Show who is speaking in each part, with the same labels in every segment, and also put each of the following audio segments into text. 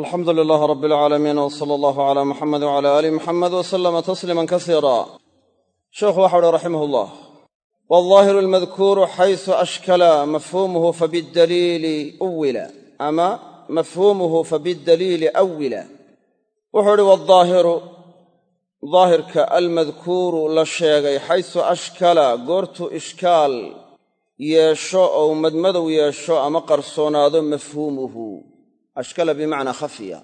Speaker 1: alxamdu lilaah rab alcaalamiin w sala allahu cala muxamed wcala aali muxamed w salama tasliiman kasiira sheikhu waxa uhi raximah llah walظaahiru almadkuuru xaysu ashkala mafhuumuhu fabidaliili uwila ama mafhuumuhu fabidaliili awila wuxuu ihi waaldaahiru daahirka almadkuuru la sheegay xaysu ashkala goortuu ishkaal yeesho ou madmadow yeesho ama qarsoonaado mafhuumuhu ashkala bimacnaa khafiya.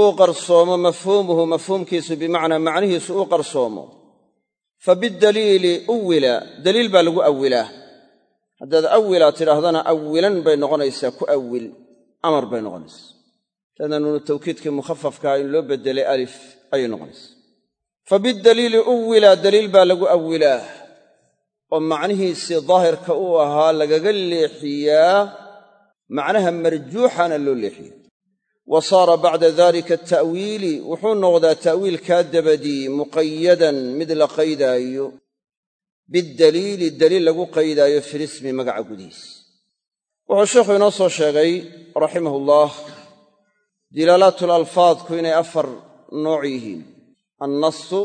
Speaker 1: Uu qarsoomo mafhuumuhu mafhuumkiisu bimacnaa macnihiisu uu qarsoomo. Fa bidaliili uwila daliil baa lagu awilaa haddaad awilaa tidhaahdana awilan bay noqonaysaa ku awil amar bay noqonaysaa leanna nuunu tawkiidkii mukhafafkaa in loo beddelay alif ayay noqonaysaa fa bidaliili uwila daliil baa lagu awilaa oo macnihiisii daahirka uu ahaa lagaga leexiyaa macnaha marjuuxana loo leexiya wa saara bacda dalika ta'wiili wuxuu noqdaa ta'wiilkaa dabadii muqayadan mid la qaydaayo bidaliili daliil lagu qaydaayo filismi magaca gudihiis. Wuxuu sheikhu inoo soo sheegay raximahullah dilaalaatul-alfaadku inay afar nooc yihiin. Annasu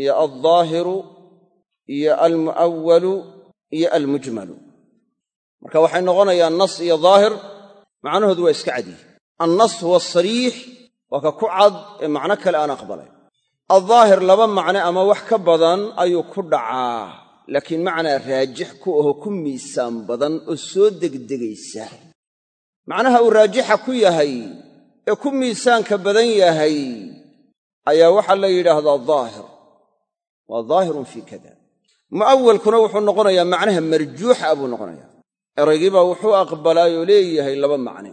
Speaker 1: iyo aldaahiru iyo almu'awalu iyo almujmalu marka waxay noqonayaan nas iyo daahir macnahoodu waa iska cadyihi annas huwa asariix waa ka ku cad ee macno kale aan aqbalay. Aldaahir laba macne ama wax ka badan ayuu ku dhacaa laakiin macnaa raajix ku aho ku miisaan badan oo soo degdegaysa. Macnaha uu raajixa ku yahay ee ku miisaanka badan yahay ayaa waxaa la yidhaahdaa daahir. Waa daahirun fii kada mu'awalkuna wuxuu noqonayaa macnaha marjuuxa buu noqonayaa eraygiibaa wuxuu aqbalaayoo leeyahay laba macne.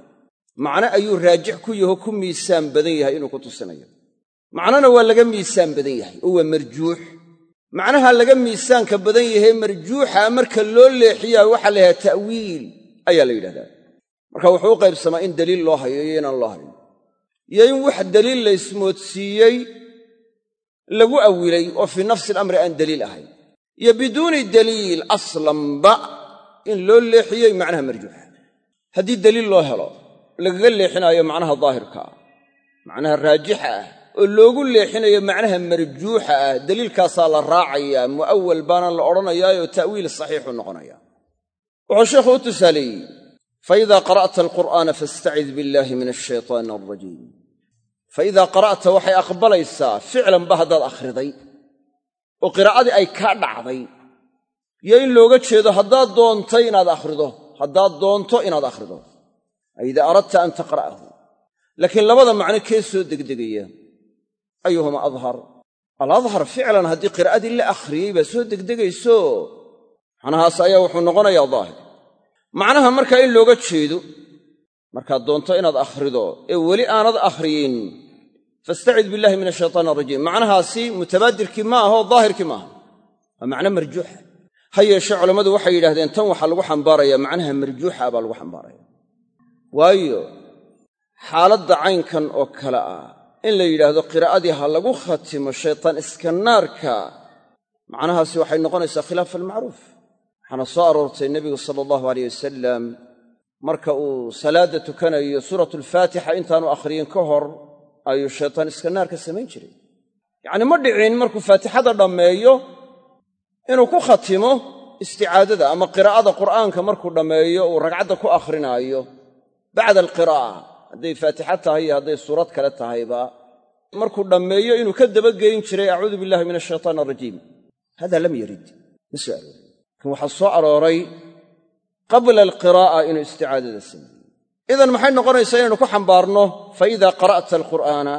Speaker 1: Macne ayuu raajix ku yaho ku miisaan badan yahay inuu ku tusinayo. Macnona waa laga miisaan badan yahay oo waa marjuux. Macnaha laga miisaanka badan yahay marjuuxa marka loo leexiyaa waxaa la yidhahdaa ta'wiil ayaa la yidhahdaa. Marka wuxuu u qaybsamaa in daliil loo hayo iyo inaan loo hayn iyo in wax daliil la ismoodsiiyey lagu awilay oo fii nafsi alamri aan daliil ahayn. Iyo biduuni daliil aslanba in loo leexiyey macnaha marjuuxa. Haddii daliil loo helo lagaga leexinaayo macnaha daahirka ah macnaha raajixa ah oo loogu leexinayo macnaha marjuuxa ah daliilkaasaa la raacayaa mu'awal baana la odhanayaayoo ta'wiil saxiixu noqonaya. Wuxuu sheikhu u tusaaleeyey faidaa qara'ta alqur'aana fastacid billaahi min ashaytaani alrajiim faidaa qara'ta waxay aqbalaysaa ficlanba haddaad akhriday oo qiraa'adii ay kaa dhacday iyo in looga jeedo haddaad doontay inaad akhrido. Haddaad doonto inaad akhrido. Ay idaa aradta an taqra'ahu. Laakiin labada macno kee soo degdegaya? Ayuhuma adhar. Aladhar ficlan haddii qiraa'adii la akhriyey baa soo degdegayso? Macnahaas ayaa wuxuu noqonayaa daahir. Macnaha markaa in looga jeedo markaad doonto inaad akhrido ee weli aanad akhriyin fastacid billahi min ashaytaan arajiim macnahaasi mutabaadirkii ma aho daahirkii maaha waa macno marjuuxa ha yeeshee culammadu waxay yidhahdeen tan waxaa lagu xambaarayaa macnaha marjuuxa baa lagu xambaaraya. Waayo xaaladda caynkan oo kale ah in la yidhaahdo qiraa'adii ha lagu khatimo shaytaan iska naarka macnahaasi waxay noqonaysaa khilaaf almacruuf. Waxaana soo aroortay nebigu sala allahu aleyh wasalam marka uu salaadda tukanayo suuratulfaatixa intaanu akhriyin ka hor ayuu shaytaan iska naarka samayn jiray. Yacnii ma dhicin markuu faatixada dhammeeyo inuu ku khatimo isticaadada ama qiraa'ada qur'aanka markuu dhammeeyo uu ragcadda ku akhrinaayo bacda alqiraa'a. Hadday faatixa tahay iyo hadday suurad kale tahayba markuu dhammeeyo inuu ka dabageyn jiray acuudu billahi min ashaytaan alrajiim hada lam yarid. Ma soo aroorin waxaa soo arooray qabla alqiraa'a inuu isticaadada sameeyey idan maxay noqonaysaa inaynu ku xambaarno fa idaa qara'ta alqur'aana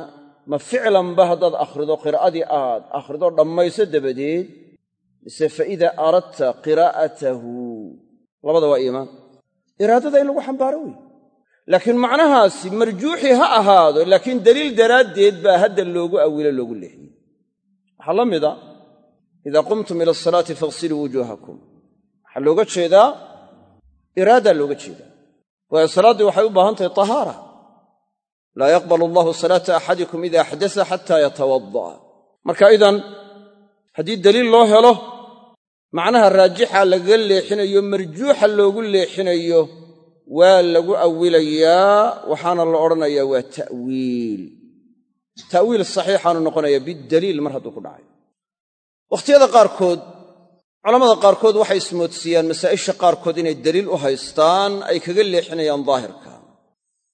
Speaker 1: ma ficlanba haddaad akhrido qiraa'adii aad akhrido dhammayso dabadeed mise fa idaa aradta qiraa'atahu labada waa iimaan. Iraadada in lagu xambaaro wey laakiin macnahaasi marjuuxi ha ahaado laakiin daliil daraaddeed baa hadda loogu awilo loogu leexiyey. Waxaa la mida idaa qumtum ila asalaati faghsiluu wujuuhakum. Waxaa looga jeedaa iraadaa looga jeedaa. Waayo salaaddii waxay u baahan tahay tahaara. Laa yaqbalu allahu salaata axadikum ida axdasa xataa yatawadda'a. Marka idan haddii daliil loo helo macnaha raajixa lagaga leexinayo marjuuxa loogu leexinayo waa lagu awilayaa waxaana la odhanayaa waa ta'wiil. Ta'wiil saxiixaanu noqonayaa bidaliil mar hadduu ku dhacay. Wakhtiyada qaarkood culammada qaarkood waxay ismoodsiiyaan masaa'isha qaarkood inay daliil u haystaan ay kaga leexinayaan daahirka.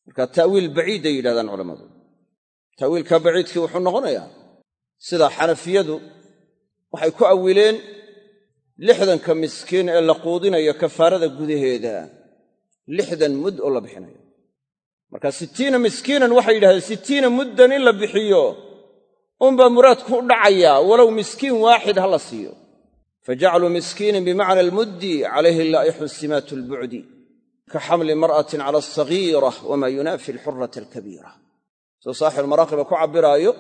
Speaker 1: Marka ta'wiil baciiday yidhahdaan culammadu ta'wiilka baciidkii wuxuu noqonayaa sida xanafiyadu waxay ku awileen lixdanka miskiin ee la quudinayo kafaarada gudaheeda lixdan mud oo la bixinayo. Marka sittiina miskiinan waxay yidhahdeen sittiina muddan in la bixiyo unbaa muraadku u dhacayaa walow miskiin waaxid ha la siiyo. Fajacluu miskiinan bimacna almuddi calayhi laa'ixun simaatu lbucdi ka xamli mar'atin cala alsagiira wamaa yunaafi alxurata alkabiira. Soo saaxib maraaqiba ku cabbiraayo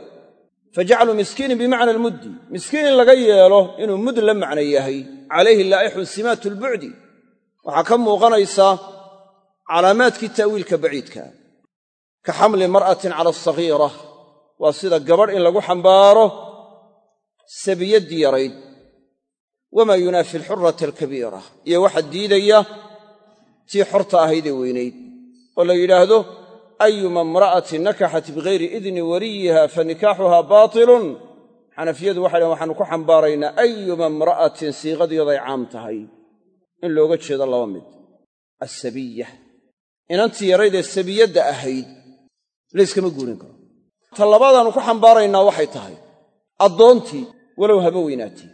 Speaker 1: fajacluu miskiinan bimacna almuddi miskiin in laga yeelo inuu mud la macno yahay calayhi laa'ixun simaatu lbucdi waxaa ka muuqanaysa calaamaadkii ta'wiilka baciidka ka xamli mar'atin cala alsagiira waa sida gabadh in lagu xambaaro sabiyaddii yarayd wamaa yunaafi alxurata alkabiira iyo waxa diidaya tii xorta ahaydee weynayd oo la yidhaahdo ayuma imra'atin nakaxat bigayri idni waliyiha fa nikaaxuhaa baatilun xanafiyadu waxay dhahen waxaanu ku xambaaraynaa ayuma imra'atin siiqadiyooday caam tahay in looga jeedo laba mid asabiya inantii yaraydee sabiyadda ahayd layskama guurin karo ta labaadaannu ku xambaaraynaa waxay tahay addoontii walow haba weynaatii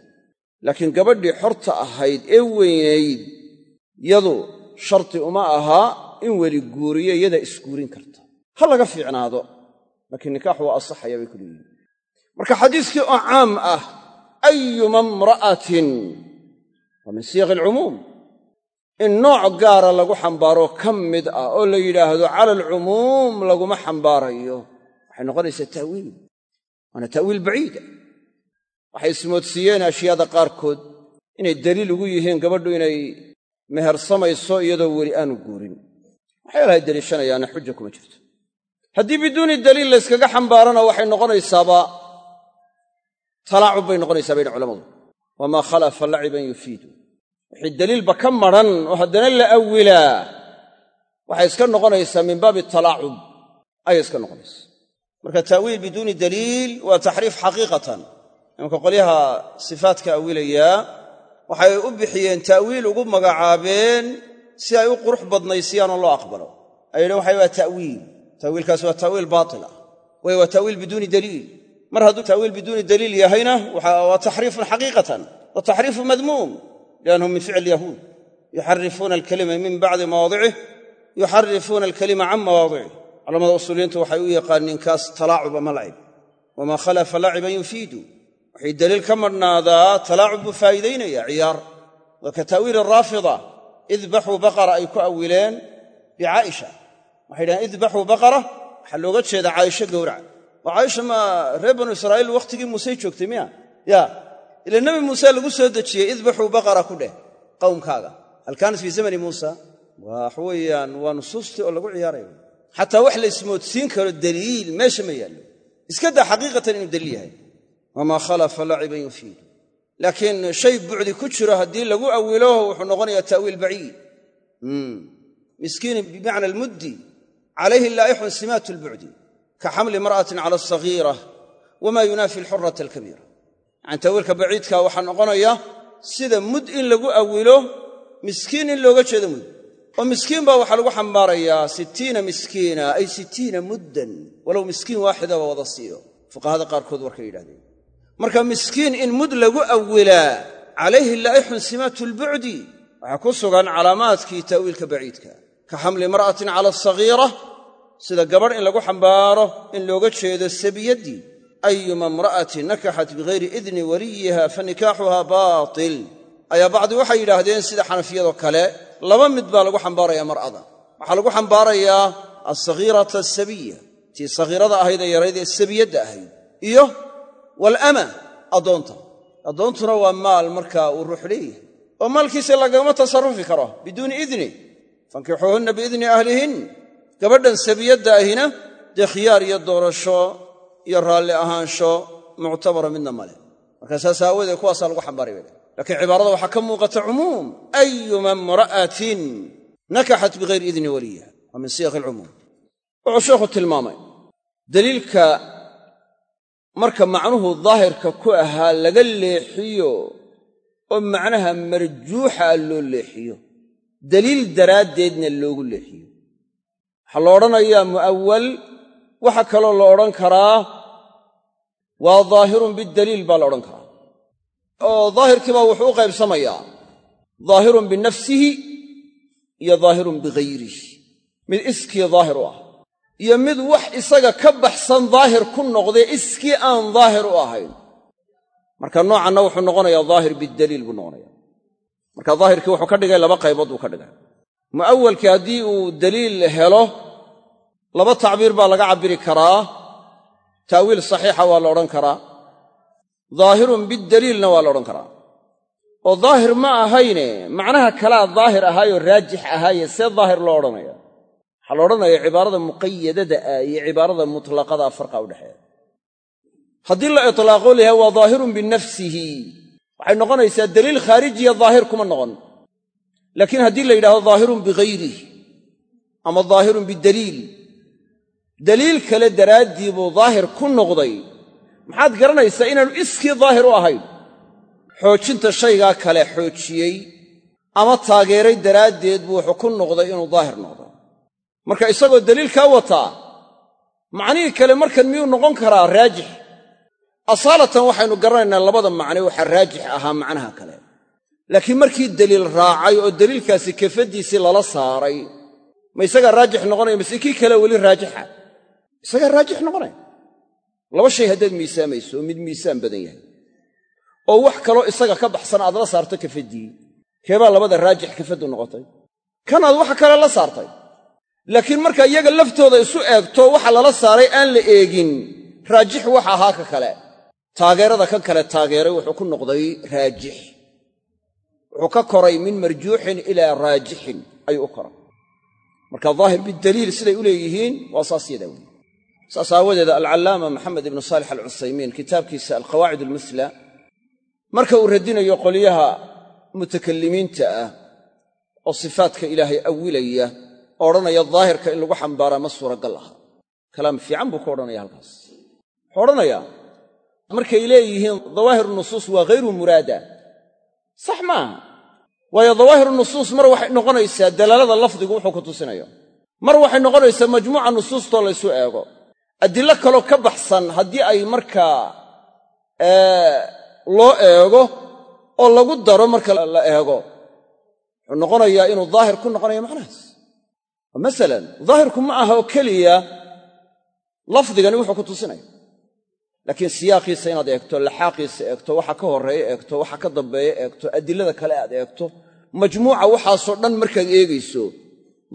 Speaker 1: laakiin gabadhii xorta ahayd ee weynayd yadu sharti uma ahaa in weli guuriyo iyadaa isguurin karta ha laga fiicnaado laakiin nikaaxu waa asaxaya bay ku leeyihiin marka xadiiskii oo caam ah ayuma imra'atin waa min siyaqi alcumuum. In nooc gaara lagu xambaaro ka mid ah oo la yidhaahdo cala alcumuum laguma xambaarayo waxay noqonaysaa ta'wiil waana ta'wiil baciida waxay ismoodsiiyeen ashyaada qaarkood inay daliil ugu yihiin gabadhu inay mehersamayso iyadoo weli aanu guurin waxyaalahay deliishanayaana xuja kuma jirto. Haddii biduuni daliil layskaga xambaarana waxay noqonaysaaba talaacub bay noqonaysaa bay culamadu wamaa khalafa laciban yufiidu. Wixii daliilba ka madran oo haddana la awilaa waxay iska noqonaysaa min baabi talaacub ayay iska noqonaysaa. Marka ta'wiil biduuni daliil waa taxriif xaqiiqatan. Imanka qolyaha sifaatka awilayaa waxay u bixiyeen ta'wiil ugu magacaabeen si ay u qurux badnaysiyaanoo loo aqbalo. Ay waxay waa ta'wiil. Ta'wiilkaasi waa ta'wiil baatil ah. Way waa ta'wiil biduuni daliil. Mar hadduu ta'wiil biduuni daliil yahayna waa taxriifun xaqiiqatan wa taxriifu madmuum liannahum min ficli yahuud. Yuxarifuuna alkalima min bacdi mawaadicih yuxarifuuna alkalima can mawaadicih culamada usuuliyiintu waxay u yaqaaniin kaas talaacub ama lacib wamaa khalafa laciban yufiidu. Waxay daliil ka madhnaadaa talaacub buu faa'iidaynaya ciyaar. Waa ka ta'wiili raafida idbaxuu baqara ay ku awileen bicaa'isha waxay dhahaan idbaxuu baqara? Waxaa looga jeedaa caaisho gowraca oo caaisha ma reer banu israa'iil wakhtigii muusey joogtay miya? Ya ila nebi muuse lagu soo dejiyey idbaxuu baqara ku dheh qowmkaaga. Hal kaanat fii zamani muusa wax weeyaan waa nusuustii oo lagu ciyaaraya xataa wax la ismoodsiin karo daliil meesha ma yaallo. Iska daa xaqiiqatan inuu daliil yahay. Wamaa khalafa laciban yufiidu laakiin shay bucdi ku jiro haddii lagu awilo wuxuu noqonayaa ta'wiil baciid. Miskiinin bimacna almuddi calayhi laa'ixun simaatu lbucdi ka xamli mar'atin cala asagiira wamaa yunaafi alxurata alkabiira. Yacani ta'wiilka baciidka waxaa noqonaya sida mud in lagu awilo miskiin in looga jeedo mud. Oo miskiin baa waxaa lagu xambaarayaa sittiina miskiina ay sittiina muddan walow miskiin waaxidaba wada siiyo. Fuqahada qaarkood warkay yidhahdeen marka miskiin in mud lagu awilaa calayhi laa'ixun simaatu lbucdi waxaa ku sugan calaamaadkii ta'wiilka baciidka. Ka xamli mar'atin cala asagiira sida gabadh in lagu xambaaro in looga jeedo sabiyaddii ayuma imra'atin nakaxat bigayri idni waliyiha fa nikaaxuhaa baatil. Ayaa bacdi waxay yidhaahdeen sida xanafiyadoo kale laba mid baa lagu xambaarayaa mar'ada. Waxaa lagu xambaarayaa alsagiirata asabiya tii sagiirada ahayd ee yarayd ee sabiyadda ahayd iyo walama addoonta. Addoontuna waa maal markaa uu ruux leeyahay. Oo maalkiisa lagama tasarufi karo biduuni idni. Fankixuuhunna biidni ahlihin. Gabadhan sabiyadda ahina dee khiyaar iyo doorasho iyo raalli ahaansho muctabara midna male marka saas aawoodee kuwaasaa lagu xambaaray bay lakiin cibaarada waxaa ka muuqata cumuum. Ayuma imra'atin nakaxat bigayri idni waliyiha waa min siyaq alcumuum. Wuxuu sheekhu tilmaamay daliilka marka macnuhu daahirka ku ahaa laga leexiyo oo macnaha marjuuxa loo leexiyo daliil daraaddeedna loogu leexiyo. Waxaa la odhanayaa mu'awal waxa kaloo la odhan karaa waa daahirun bidaliil baa la odhan karaa. Oo daahirkii baa wuxuu u qaybsamayaa daahirun binafsihi iyo daahirun bighayrihi. Mid iskii daahir u ah iyo mid wax isaga ka baxsan daahir ku noqdee iskii aan daahir u ahayn. Marka noocanna wuxuu noqonayaa daahir bidaliil buu noqonaya marka daahirkii wuxuu ka dhigay laba qaybood buu ka dhigay mu'awalkii haddii uu daliil helo laba tacbiir baa laga cabbiri karaa ta'wiil saxiixa waa la odhan karaa daahirun bidaliilna waa la odhan karaa. Oo daahir ma ahayne macnaha kalaa daahir ahaayoo raajix ahaaye see daahir loo odhanaya waxaa la odhanaya cibaarada muqayadada ah iyo cibaarada mutlaqada farqa udhexeeya haddii la itlaaqo layahay waa daahirun binafsihi. Waxay noqonaysaa daliil khaarijiya daahir kuma noqon. Laakiin haddii la yidhahdo daahirun bihayrih ama daahirun bidaliil daliil kale daraaddii buu daahir ku noqday maxaad garanaysaa inaanu iskii daahir u ahayn? Xoojinta shaygaa kale xoojiyey ama taageeray daraaddeed buu wuxuu ku noqday inuu daahir noqdo marka isagoo daliilkaa wataa macnihii kale markan miyuu noqon karaa raajix? Asaalatan waxaynu garanaynaa labada macne waxaa raajix ahaa macnaha kale. Laakiin markii daliil raacay oo daliilkaasi kefaddiisii lala saaray ma isagaa raajix noqonaya mise kii kale weli raajixa isagaa raajix noqonaya? Laba shay haddaad miisaamayso oo mid miisaan badan yahay. Oo wax kaloo isaga ka baxsan aad la saarto kafaddii keebaa labada raajix kafaddu noqotay. Kanaad waxa kale la saartay laakiin marka iyaga laftooda isu eegto waxa lala saaray aan la eegin. Raajix wax ahaa ka kale. Taageerada kan kale taageeray wuxuu ku noqday raajix. Wuxuu ka koray min marjuuxin ilaa raajixin ayuu u koray. Marka daahir bidaliil siday u leeyihiin waa saas yadaa wey saas aawadeed alcallaama maxamed ibnu saalix alcuthaymiin kitaabkiisa alqawaacid almusla marka uu radinayo qolyaha mutakalimiinta ah oo sifaadka ilaahay awilaya odhanaya daahirka in lagu xambaaraa ma suuragal aha. Kalaam fiican buu ka odhanaya halkaas. Wuxuu odhanayaa markay leeyihiin dawaahir nusuus waa hayru muraada. Sax maaha waayo dawaahiru nusuus mar waxay noqonaysaa dalaalada lafdigu wuxuu ku tusinayo. Mar waxay noqonaysaa majmuuca nusuustoo laysu eego. Adilo kaloo ka baxsan haddii ay markaa loo eego oo lagu daro marka la eego. Wuxuu noqonayaa inuu daahir ku noqonayo macnahaas masalan daahirku ma aha oo keliya lafdigani wuxuu ku tusinaya laakiin siyaaqiisa inaad eegto laxaaqiisa eegto waxa ka horreeya eegto waxa ka dambeeya eegto adilada kale aad eegto majmuuca waxaasoo dhan markaad eegayso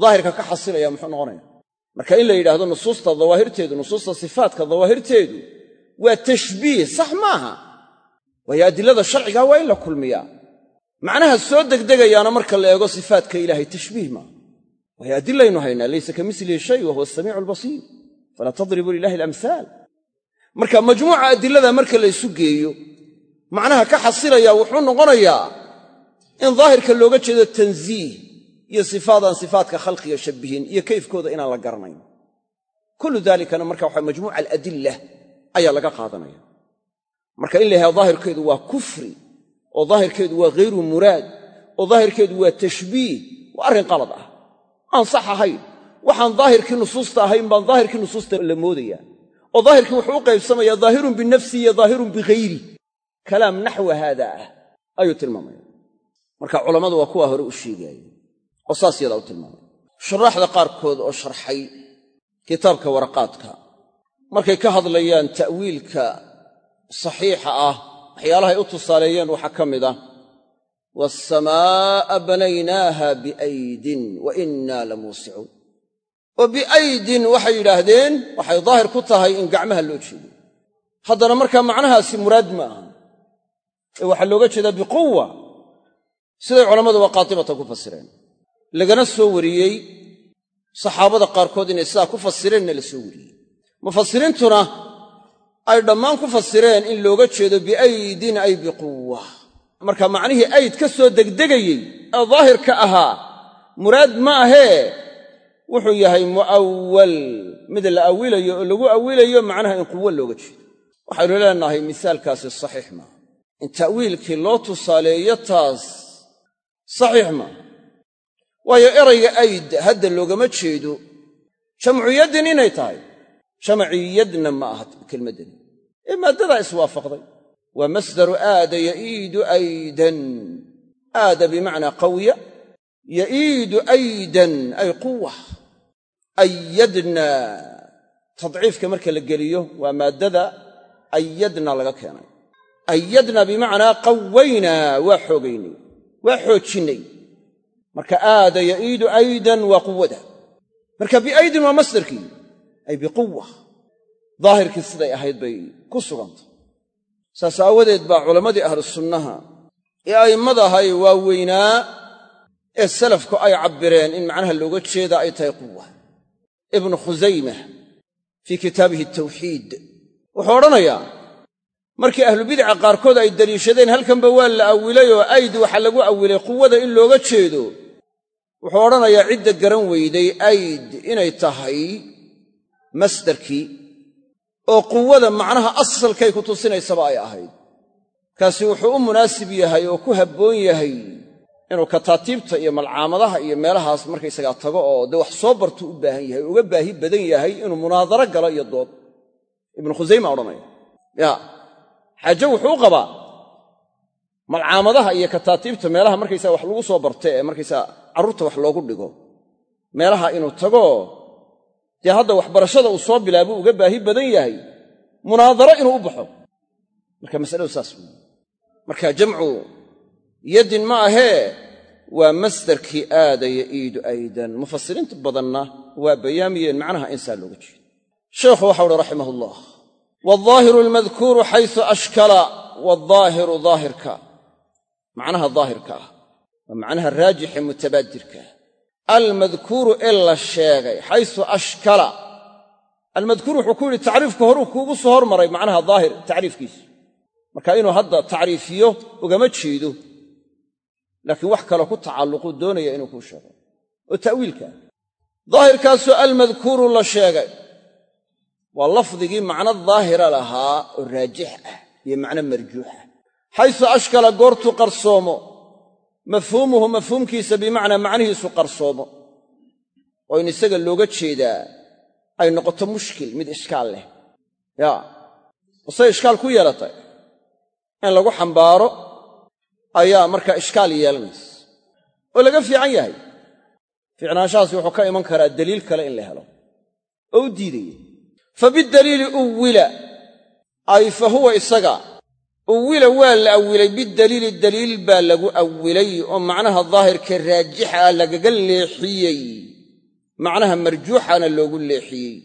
Speaker 1: daahirka ka xasilaya muxuu noqonaya marka in la yidhaahdo nusuusta dawaahirteedu nusuusta sifaatka dawaahirteedu waa tashbiih sax maaha waayo adilada sharciga waa in la kulmiyaa. Macnaha soo degdegayaana marka la eego sifaatka ilaahay tashbiih maaha waayo adilaynu haynaa laysa ka milihi shay wa huwa asamiicu albasiir falaa tadribuu lilahi alamhaal marka majmuuca adilada marka la ysu geeyo macnaha ka xasilaya wuxuu noqonayaa in daahirka looga jeedo tanziih iyo sifaadaan sifaatka khalqiga shabbihin iyo kayfkooda inaan la garanayn kullu dalikana marka waxa majmuuca aladilla ayaa laga qaadanaya marka in la yhaha daahirkeedu waa kufri oo daahirkeedu waa ghayru muraad oo daahirkeedu waa tashbiih waa aan sax ahayn waxaan daahirkii nusuusta ahayn baan daahirkii nusuusta la moodaya. oo daahirkii wuxuu u qaybsamayaa daahirun binafsi iyo daahirun bighayri. Kalaam naxwa haada ah ayuu tilmaamaya. Marka culammadu waa kuwaa hore u sheegaayey oo saas yadaa u tilmaamay. Shuraaxda qaarkood oo sharxay kitaabka waraqaadka markay ka hadlayaan ta'wiilka saxiixa ah waxyaalahay u tusaaleeyeen waxaa ka mid ah waasamaa'a banaynaaha biaydin wa innaa la muusicuun oo biaydin waxay yidhaahdeen waxay daahir ku tahay in gacmaha loo jeedo haddana markaa macnahaasi muraad ma aha ee waxaa looga jeedaa biquwa siday culammaduba qaatibatan ku fasireen lagana soo wariyey saxaabada qaarkood inay sidaa ku fasireenna la soo wariyey mufasiriintuna ay dhammaan ku fasireen in looga jeedo biaydin ay biquwa marka macnihii ayd ka soo degdegayey ee daahirka ahaa muraad ma ahee wuxuu yahay mu'awwal. Mid la awilayo oo lagu awilayo macnaha in quwo looga jeedo. Waxaynu leenahay misaalkaasi saxiix maaha in ta'wiilkii loo tusaaleeyo taas saxiix maaha waayo erayga ayd hadda loogama jeedo. Jamcu yaddin inay tahay. Jamci yadna ma aha kelmaddani. Ee maaddadaa iswaafaqday waa masdaru aada ya'iidu aydan. Aada bimacnaa qawya ya'iidu aydan ay quwa ayadna tadciifka marka la geliyo waa maaddada ayadna laga keenay. Ayadna bimacnaa qawaynaa waa xoogaynay waa xoojinnay marka aada ya'iidu aydan waa quwada. Marka biaydin waa masdarkii ay biquwa. Daahirkii siday ahayd bay ku sugantay saas aawadeed baa culammadii ahlu sunnaha ee a'immadahay waaweynaa ee salafku ay cabbireen in macnaha looga jeeda ay tahay quwa ibnu khusayma fii kitaabihi tawxiid wuxuu odhanayaa markii ahlubidaca qaarkood ay deliishadeen halkanba waa la awilay oo ayd waxaa lagu awilay quwada in looga jeedo. Wuxuu odhanayaa cidda garan weyday ayd inay tahay masdarkii oo quwada macnaha asalkay ku tusinaysaba ay ahayd. Kaasi wuxuu u munaasib yahay oo ku habboon yahay inuu kataatiibta iyo malcaamadaha iyo meelahaas markaysagaa tago oo dee wax soo bartuu u baahan yahay uga baahi badan yahay inuu munaadaro galo iyo dood. Ibnu khusayma odhanaya ya xaajo wuxuu u qabaa malcaamadaha iyo kataatiibta meelaha markaysaga wax lagu soo barta ee markaysaa carruurta wax loogu dhigo meelaha inuu tago dee hadda waxbarashada uu soo bilaabuu uga baahi badan yahay. Munaadaro inuu u baxo. Marka masaladu saas wey marka jamcu yaddin ma ahee waa masdarkii aada ya'iidu aydan. Mufasiriinta badanna waa bayaamiyeen macnaha insaa looga jeedo. Sheekhu waxau uhi raximah ullah waaldaahiru almadkuuru xaysu ashkala waaldaahiru daahirka. Macnaha daahirka ah waa macnaha raajixe mutabaadirka almadkuuru ee la sheegay xaysu ashkala. Almadkuur wuxuu ku yidhi tacriifka horuu kuugu soo hormaray macnaha daahir tacriifkiisu. Marka inuu hadda tacriifiyo ugama jeedo. Laakiin wax kaloo ku tacalluquu doonaya inuu kuu sheego oo ta'wiilkaa daahirkaasoo almadkuuru la sheegay. Waa lafdigii macno daahira lahaa oo raajix ah iyo macno marjuux ah xaysu ashkala goortuu qarsoomo mafhuumuhu mafhuumkiisa bimacnaa macnihiisu qarsoomo oo in isaga looga jeedaa ay noqoto mushkil mid ishkaal leh. Yaa wasay ishkaal ku yeelatay. In lagu xambaaro ayaa markaa ishkaal yeelanaysa oo laga fiican yahay. Fiicnaanshahaasi wuxuu ka iman karaa daliil kale in la helo. Oo u diidaya. Fa bidaliili uwila ay fa huwa isaga uwila waa la awilay bidaliili daliil baa lagu awilay oo macnaha daahirka raajixa ah lagaga leexiyey. Macnaha marjuuxana loogu leexiyey.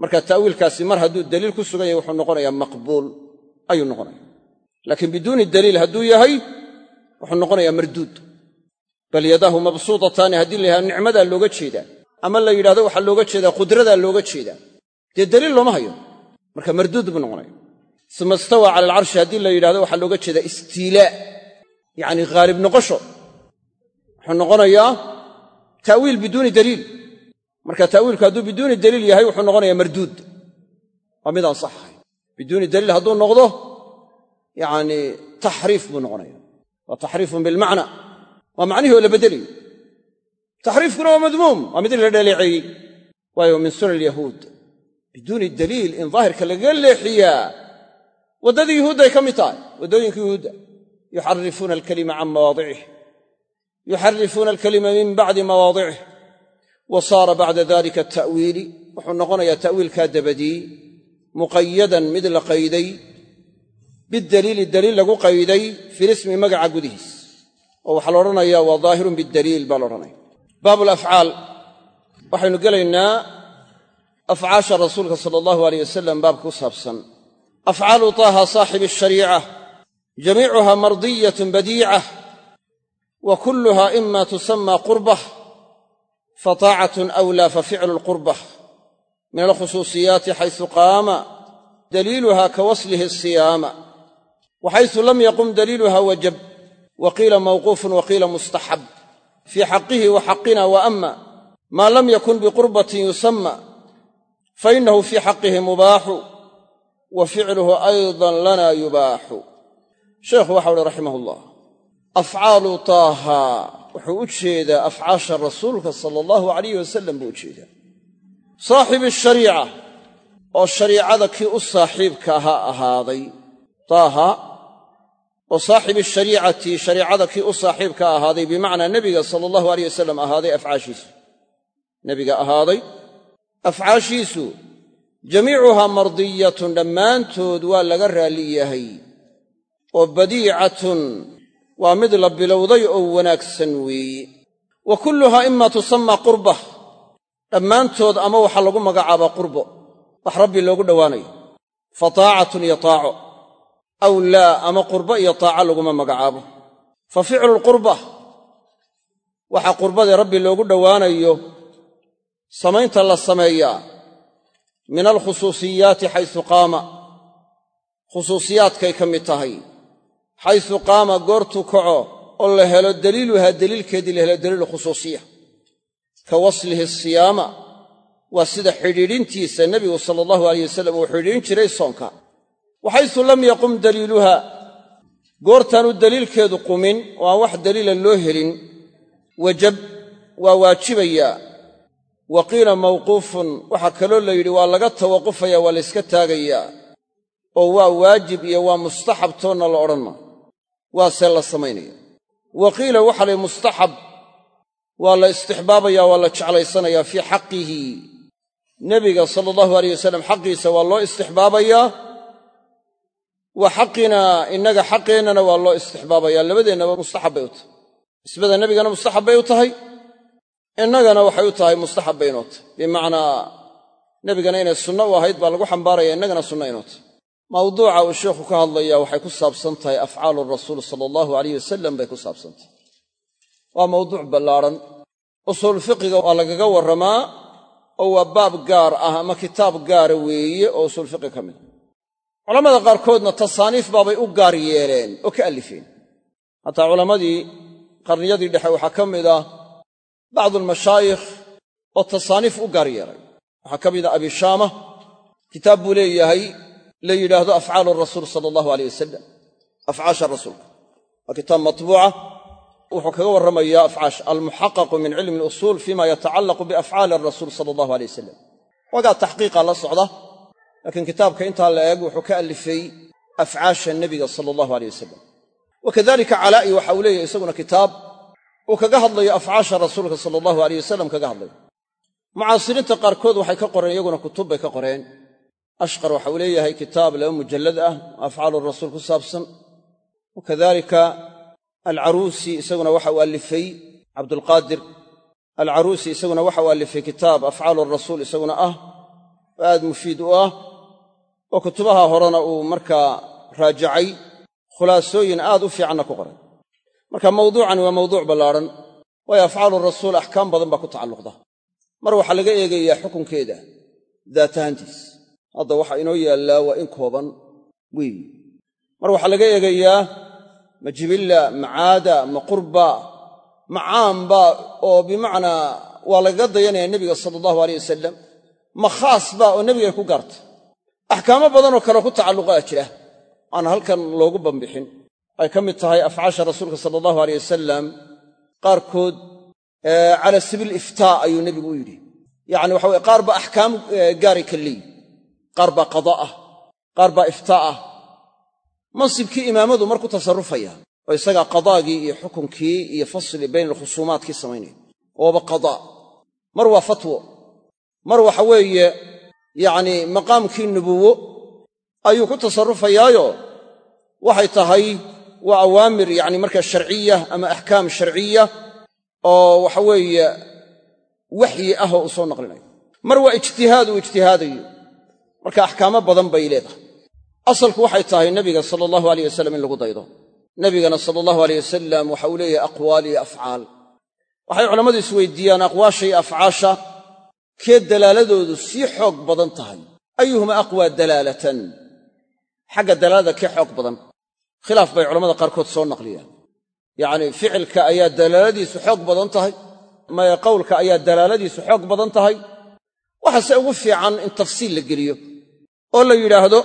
Speaker 1: Marka ta'wiilkaasi mar hadduu daliil ku sugan yahay wuxuu noqonayaa maqbuul ayuu noqonaya. Laakiin biduuni daliil hadduu yahay wuxuu noqonayaa marduud. Bal yadaahu mabsuudataani haddii la yidhahdo nicmadaa looga jeedaa ama la yidhahdo waxaa looga jeedaa qudradaa looga jeedaa dee daliil looma hayo. Marka marduud buu noqonaya uma istawaa cala alcarshi haddii la yidhahdo waxaa looga jeedaa istiilaa yacni haalib noqosho. Wuxuu noqonayaa ta'wiil biduuni daliil. Marka ta'wiilku hadduu biduuni daliil yahay wuxuu noqonayaa marduud. Waa midaan sax biduuni daliil hadduu noqdo yacni taxriif buu noqonaya waa taxriifun bilmacna. Waa macnihii oo la beddelayo taxriifkuna waa madmuum. Waa mid la dhaleeceeyey waayo min sunan alyahuud. Biduuni daliil in daahirka lagaga leexiyaa waddadii yuhuudday ka mid tahay. Waddooyinka yuhuudda. Yuxarifuuna alkalima can mawaadicih yuxarifuuna alkalima min bacdi mawaadicih wa saara bacda dalika ata'wiili wuxuu noqonayaa ta'wiilkaa dabadii. Muqayadan mid la qayday. Bidaliili daliil lagu qayday filismi magaca gudihiis. Oo waxaa la odhanayaa waa daahirun bidaliil baa la odhanaya. Baabu alafcaal waxaynu gelaynaa afcaasha rasuulka sala allahu aleyh wasalam baabka ku saabsan afcaalu taaha saaxibi ashariica jamiicuha mardiyatun badiicah wa kulluha ima tusamma qurbah fataacatun awlaa faficlu lqurbah min alkhusuusiyaati xaysu qaama daliiluha ka waslihi asiyaama wa xaysu lam yaqum daliiluha wajab wa qiila mawquufun wa qiila mustaxab fii xaqihi wa xaqina wa ama maa lam yakun biqurbatin yusama fainahu fii xaqihi mubaaxu wa ficluhu aydan lana yubaaxu. Sheekhu waxau uhi raximah ullah afcaalu taaha wuxuu u jeedaa afcaasha rasuulka sala allahu alayh wasalam buu u jeedaa. Saaxibi shariica oo shariicada kii u saaxiibka ahaa ahaaday. Taaha oo saaxibi shariicati shariicada kii u saaxiibka ahaaday bimacnaa nebiga sala allahu aleyh wasalam ahaaday afcaashiisu. Nebiga ahaaday afcaashiisu jamiicuhaa mardiyatun dhammaantood waa laga raalli yahay oo badiicatun waa mid la bilowday oo wanaagsan weeye wa kulluhaa imaa tusammaa qurbah dhammaantood ama waxaa lagu magacaabaa qurbo wax rabbi loogu dhowaanayo fa taacatun iyo taaco aw laa ama qurbo iyo taaco laguma magacaabo. Fa ficlu lqurba waxa qurbadii rabbi loogu dhowaanayo samaynta la sameeyaa min alkhusuusiyaati xaysu qaama. Khusuusiyaadkay ka mid tahay. Xaysu qaama goortuu kaco oo la helo daliiluhaa daliilkeedii la helo daliilu khusuusiya. Ka waslihi siyaama waa sida xidhiidhintiisa nebigu sala allahu alayh wasalam uu xidhiidhin jiray soonka. Waxaysu lam yaqum daliiluha goortaanu daliilkeedu qumin oo aan wax daliila loo helin. Wajab waa waajibayaa wa qiila mawquufun waxaa kaloo la yidhi waa laga tawaqufaya waa layska taagayaa oo waa waajib iyo waa mustaxab toonna la odhan maa waasee la samaynaya wa qiila waxa lay mustaxab waa la istixbaabaya waa la jeclaysanayaa fii xaqihi. Nebiga sala allahu alayh wasalam xaqiisa waa loo istixbaabayaa wa xaqinaa innaga xaqeennana waa loo istixbaabayaa. Labadeennaba mustaxab bay u tahay. Nisbada nebigana mustaxab bay u tahay innagana waxay u tahay mustaxab bay inoo tahay bimacnaa nebigana inay sunno u ahayd baa lagu xambaaraya innagana sunno inoo tahay mawduuca uu sheikhu ka hadlaya waxay ku saabsan tahay afcaalu rasuul sala allahu alayh wasalam bay ku saabsan tahay. Waa mawduuc ballaadhan usuul fiqiga waa lagaga warramaa oo waa baab gaar ah ama kitaab gaara weeye oo usuul fiqi ka mida culammada qaarkoodna tasaaniif baabay u gaar yeeleen oo ka allifeen hataa culammadii qarniyadii dhexe waxaa ka mid ah bacdulmashaayikh oo tasaaniif u gaar yeelay. Waxaa ka mid ah abishaama kitaab buu leeyahay la yidhaahdo afcaalu rasuul sala allahu aleyh wasalam afcaasha rasuulka. Waa kitaab matbuuca wuxuu kaga warramaya afcaash almuxaqaqu min cilmi alusuul fima yatacallaqu biafcaali arasuul sala allahu aleyh wasalam wagaa taxqiiqa la socda laakiin kitaabka intaa la eeg wuxuu ka allifay afcaasha nebiga sala allahu aleyh wasalam wa uu kaga hadlayo afcaasha rasuulka sala allahu aleyh wasalam kaga hadlayo. Mucaasiriinta qaarkood waxay ka qoreen iyaguna kutub bay ka qoreen. Ashqar waxa uu leeyahay kitaab laba mujallad ah afcaalu rasuul ku saabsan. Wakadalika alcaruusi isaguna waxa uu allifay cabdulqaadir. Alcaruusi isaguna waxa uu allifay kitaab afcaalu rasuul isaguna ah oo aad mufiid u ah. Oo kutubaha horena uu markaa raajacay khulaasooyin aad u fiicanna ku qoray marka mawduucani waa mawduuc ballaadhan waayo afcaalu rasuul axkaam badan baa ku tacalluqda. Mar waxaa laga eegayaa xukunkeeda daatahantiis hadda waxaa inoo yaallaa waa in kooban weeyi. Mar waxaa laga eegayaa ma jibilla ma caada ma qurba ma caamba oo bimacnaa waa lagaga dayanaya nebiga sala allahu aleyh wasalam ma khaas ba oo nebigay ku gaarta. Axkaamo badanoo kale ku tacalluqaa jira. Aan halkan loogu bambixin ay ka mid tahay afcaasha rasuulka sala allahu aleyh wasalam qaarkood cala sabiil iftaa ayuu nebigu u yidhi. Yacni waxa weye qaar baa axkaam gaaray ka leeyi. Qaar baa qadaa ah. Qaar baa iftaa ah. Mansibkii imaamadu marku tasarrufaya oo isagaa qadaagii iyo xukunkii iyo fasli bayn alkhusuumaadkii samaynaya waaba qadaa mar waa fatwo. Mar waxa weeye yacni maqaamkii nubuwo ayuu ku tasarrufayaayo waxay tahay waa awaamir yacni markaa sharciya ama axkaam sharciya oo waxa weeye waxyi ah oo uu soo naqlinayo mar waa ijtihaad uu ijtihaadayo. Marka axkaamo badan bay leedahay. Asalku waxay tahay nebiga sala allahu aleyh wasalam in lagu daydo. Nebigana sala allahu aleyh wasalam waxa uu leeyahay aqwaal iyo afcaal. Waxay culammadu isweydiiyaan aqwaasha iyo afcaasha kee dalaaladoodu sii xoog badan tahay? Ayuhuma aqwaa dalaalatan? Xagga dalaalada kee xoog badan khilaaf bay culamada qaarkood soo naqliyaan. Yacni ficilka ayaa dalaaladiisu xoog badan tahay maya qowlka ayaa dalaaladiisu xoog badan tahay. Waxaase ugu fiican in tafsiil la geliyo oo la yidhaahdo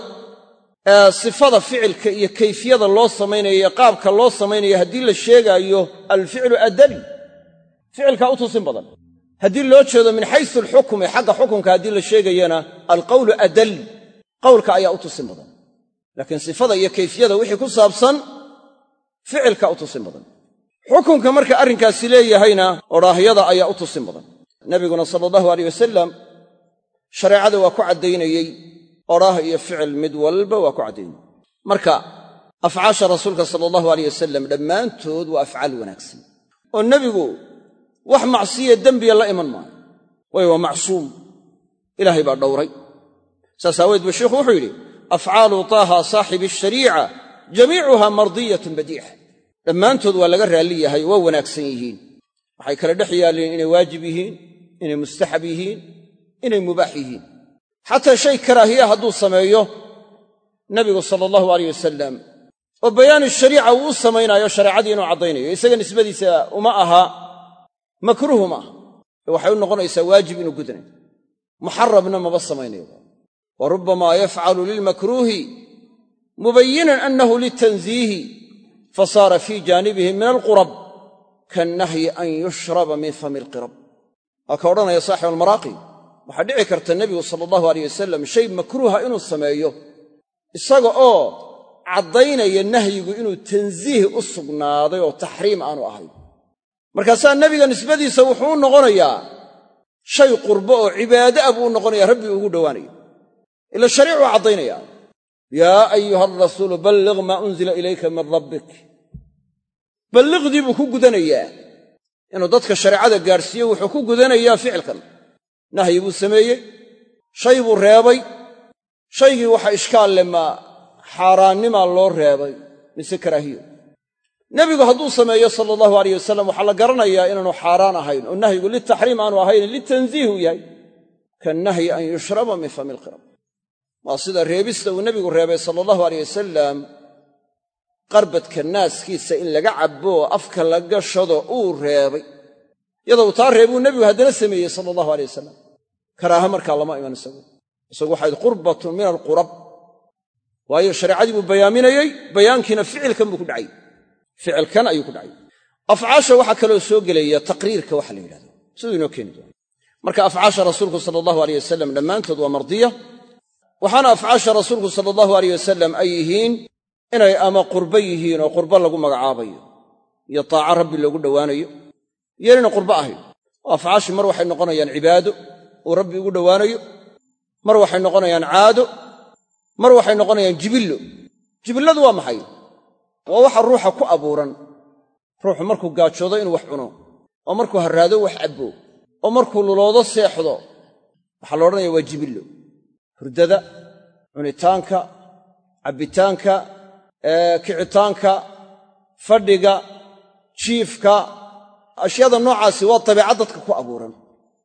Speaker 1: sifada ficilka iyo kayfiyada loo samaynayo iyo qaabka loo samaynayo haddii la sheegaayo alficlu adali. Ficilkaa u tusin badan. Haddii loo jeedo min xaysu alxukmi xagga xukunka haddii la sheegayana alqawlu adal qowlka ayaa u tusin badan laakiin sifada iyo kayfiyada wixii ku saabsan ficilka u tusin badan. Xukunka marka arrinkaasi leeyahayna odhaahyada ayaa u tusin badan. Nabiguna sala allahu aleyh wasalam shareecada waa ku caddaynayey odhaah iyo ficil mid walba waa ku caddaynayey. Marka afcaasha rasuulka sala allahu aleyh wasalam dhammaantood waa afcaal wanaagsan. Oo nebigu wax macsiya dembiya la iman maayo. Waayo waa macsuum. Ilaahay baa dhowray. Saas aaweed buu sheikhu wuxuu yidhi afcaalu taaha saaxibi ashariica jamiicuha mardiyatun badiixa. Dhammaantood waa laga raalli yahay waa wanaagsan yihiin. Waxay kala dhex yaalleen inay waajib yihiin inay mustaxab yihiin inay mubaax yihiin. Xataa shay karaahiya hadduu sameeyo nebigu sala allahu aleyh wasalam oo bayaani shariica uu u samaynaayo shareecadii inuu caddaynayo isaga nisbadiisa uma aha makruuhu ma aha. Ee waxay u noqonaysaa waajib inuu gudanayo. Muxarabna maba samaynayo wa rubbamaa yafcalu lilmakruuhi mubayinan annahu litanziihi fasaara fii jaanibihi min alqurab kaannahyi an yushraba min fami alqirab waa ka odhanaya saaxibu almaraaqi waxaa dhici karta nebigu sala allahu aleyh wasalam shay makruuha inuu sameeyo isaga oo caddaynaya nahyigu inuu tansiih u sugnaaday oo taxriim aanu ahayn markaasaa nebiga nisbadiisa wuxuu u noqonayaa shay qurbo oo cibaade buu u noqonaya rabbi ugu dhowaanayo ila shariicuu caddaynaya. Yaa ayuha alrasuulu balliq maa unzila ilayka min rabbik. Balliqdii buu ku gudanayaa. Inuu dadka shareecada gaadhsiiyo wuxuu ku gudanayaa ficilkan. Nahyi buu sameeyey shay buu reebay shaygii waxa ishkaal le ma xaaraannimaa loo reebay mise karaahiyo. Nebigu hadduu sameeyo sala allahu aleyh wasalam waxaa la garanayaa inaanu xaaraan ahayn oo nahyigu litaxriim aanu ahayn litanziih uu yahay. Kannahyi an yushraba min fami waa sida reebista uu nebigu reebay sala allahu aleyh wasalam qarbadka naaskiisa in laga cabbo afka la gashado uu reebay. Iyadoo uu taa reebuu nebigu haddana sameeyey sala allahu aleyh wasalam karaaha markaa lama iman isagu. Isagu waxayd qurbatun min alqurab. Waayo shareecadii buu bayaaminayey bayaankiina ficilkan buu ku dhacay. Ficilkan ayuu ku dhacay. Afcaasha waxaa kaloo soo gelaya taqriirka waxa la yidhahdo. Siduu inoo keeni doona marka afcaasha rasuulku sala allahu aleyh wasalam dhammaantood waa mardiya waxaana afcaasha rasuulku sala allahu aleyh wasalam ay yihiin inay ama qurbo yihiin oo qurbo lagu magacaabayo iyo taaca rabbi loogu dhowaanayo iyo inayna qurbo ahayn. Oo afcaashi mar waxay noqonayaan cibaado uu rabbi ugu dhowaanayo mar waxay noqonayaan caado mar waxay noqonayaan jibillo. Jibilladu waa maxay? Waa waxa ruuxa ku abuuran. Ruuxu markuu gaajoodo inuu wax cuno oo markuu harraado wax cabbo oo markuu luloodo seexdo waxaa la odhanaya waa jibillo hurdada cunitaanka cabbitaanka kicitaanka fadhiga jiifka ashyaada noocaasi waa dabeecad dadka ku abuuran.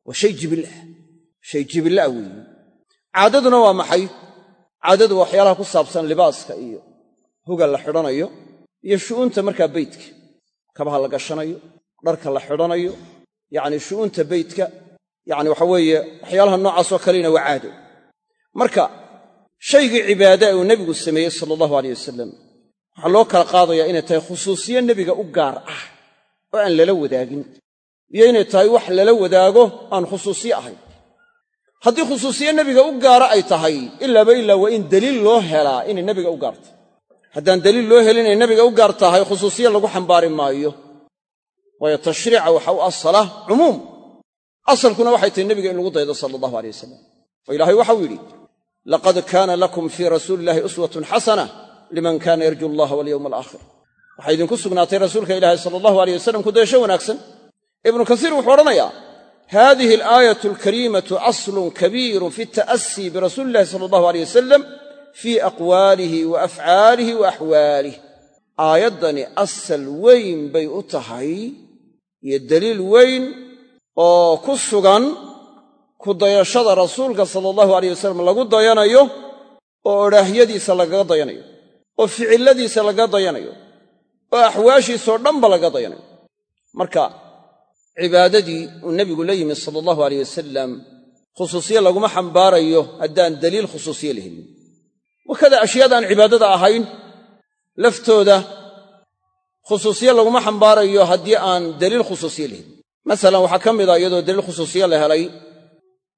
Speaker 1: Waa shay jibil ah shay jibil ah weeye caadaduna waa maxay? Caadadu waxyaalaha ku saabsan libaaska iyo huga la xidhanayo iyo shu'uunta markaa beytka kabaha la gashanayo dharka la xidhanayo yacni shu'uunta beytka yacni waxa weeye waxyaalaha noocaasoo kalena waa caado marka shaygii cibaada uu nebigu sameeyey sala allahu aleyh wasalam waxaa loo kala qaadayaa inay tahay khusuusiye nebiga u gaar ah oo aan lala wadaagin iyo inay tahay wax lala wadaago aan khusuusiye ahayn. Haddii khusuusiye nebiga u gaara ay tahay ilaaba ilaa waa in deliil loo helaa inay nebiga u gaar haddaan deliil loo helin inay nebiga u gaar tahay khusuusiye lagu xambaari maayo. Waayo tashriica waxa u asala cumuum. Asalkuna waxay tahay nebiga in lagu daydo sala allahu aleyh wasalam oo ilaahay waxau yidhi laqad kaana lakum fii rasuuli illahi uswatun xasana liman kaana yarju allaha walyowma alaakhir waxaa idinku sugnaatay rasuulka ilaahi sala allahu aleyh wasalam kudaysho wanaagsan ibnu kasiir wuxuu odhanayaa hadihi alaayatu alkariimatu aslun kabiirun fi ta'asii birasuuli illahi sala allahu aleyh wasalam fii aqwaalihi wa afcaalihi wa axwaalih aayaddani asal weyn bay u tahay iyo deliil weyn oo ku sugan ku dayashada rasuulka sala allahu aleyh wasalam lagu dayanayo oo odhaahyadiisa lagaga dayanayo oo ficilladiisa lagaga dayanayo oo axwaashiisoo dhanba laga dayanay marka cibaadadii uu nebigu la yimi sala allahu aleyh wasalam khusuusiye laguma xambaarayo haddaan daliil khusuusiye la helin. Wakada ashyaadaan cibaadada ahayn laftooda khusuusiye laguma xambaarayo haddii aan daliil khusuusiye la masalan waxaa ka mid a iyadoo daliil khusuusiye la helay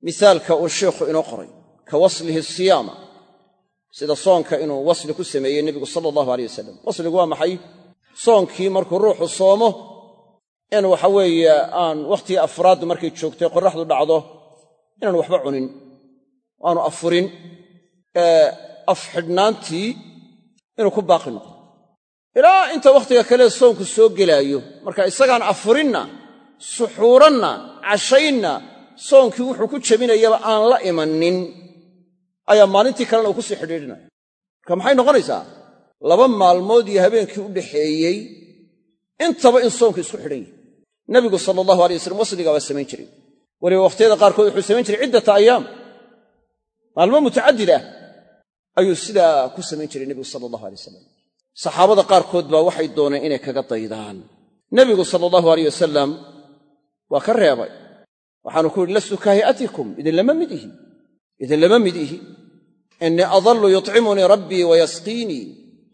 Speaker 1: misaalka uu sheikhu inoo qoray ka waslihi siyaama sida soonka inuu wasli ku sameeyey nebigu sala allahu aleyh wasalam wasligu waa maxay? Soonkii markuu ruuxu soomo in waxa weeye aan wakhtigii afraaddu markay joogtay qorraxdu dhacdo inaan waxba cunin. Aanu afurin ee afxidhnaantii inuu ku baaqi noqdo. Ilaa inta wakhtiga kale soonku soo gelaayo marka isagaan afurinna suxuuranna cashaynna soonkii wuxuu ku jebinayaba aan la imanin ayaa maalintii kalena uu ku sii xidhiidhinaya marka maxay noqonaysaa? Laba maalmood iyo habeenkii u dhaxeeyey. Intaba in soonku isku xidhan yahay. Nebigu sala allahu alay wasalam wasligaa waa samayn jiray. Weliba wakhtiyada qaarkood wuxuu samayn jiray ciddata ayaam. Maalmo mutacadid ah ayuu sidaa ku samayn jiray nebigu sala allahu alay wasalam saxaabada qaarkood baa waxay dooneen inay kaga daydaan. Nebigu sala allahu aleyh wasalam waa ka reebay waxaanu ku yidhi lastu ka hay'atikum idinlama mid ihi. Idinlama mid ihi. Innii adallu yutcimunii rabbii wa yasqiinii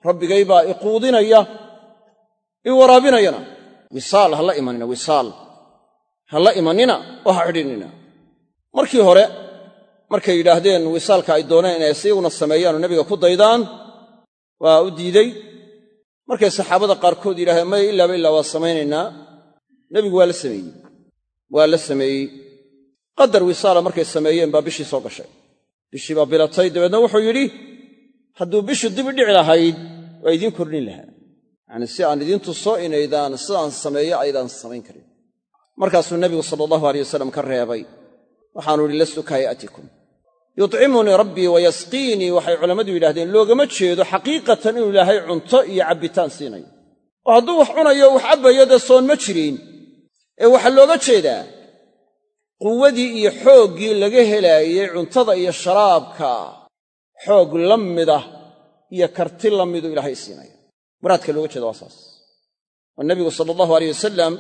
Speaker 1: rabbigay baa i quudinaya ii waraabinayana. Wisaal ha la imanina wisaal. Ha la imanina oo ha xidhinina markii hore markay yidhaahdeen wisaalka ay dooneen inay siyaguna sameeyaan oo nebiga ku daydaan waa u diidey markay saxaabada qaarkood yidhahdeen maya ilaaba ilaa waa samaynaynaa. Nebigu waa la sameeyey waa la sameeyey. Qadar wisaala markay sameeyeen baa bishii soo gashay. Bishii baa bilatay dabeedna wuxuu yidhi hadduu bishu dibi dhici lahayd waa idiin kordhin lahaa. Yacanii si aan idiin tuso inaydaan sidaan sameeyo aydaan samayn karin. Markaasuu nebigu sala allahu aleyh wasalam ka reebay. Waxaanu idhi lastu ka hay'atikum. Yutcimunii rabbii wa yasqiinii waxay culammadu yidhahdeen loogama jeedo xaqiiqatan inuu ilaahay cunto iyo cabbitaan siinayo. Oo hadduu wax cunayo wax cabbayo dee soon ma jiriin ee waxaa looga jeedaa quwadii iyo xooggii laga helaayey cuntada iyo sharaabka. Xoog la midah iyo karti la midu ilaahay siinaya muraadka looga jeeda waa saas. Oo nebigu sala allahu aleyh wasalam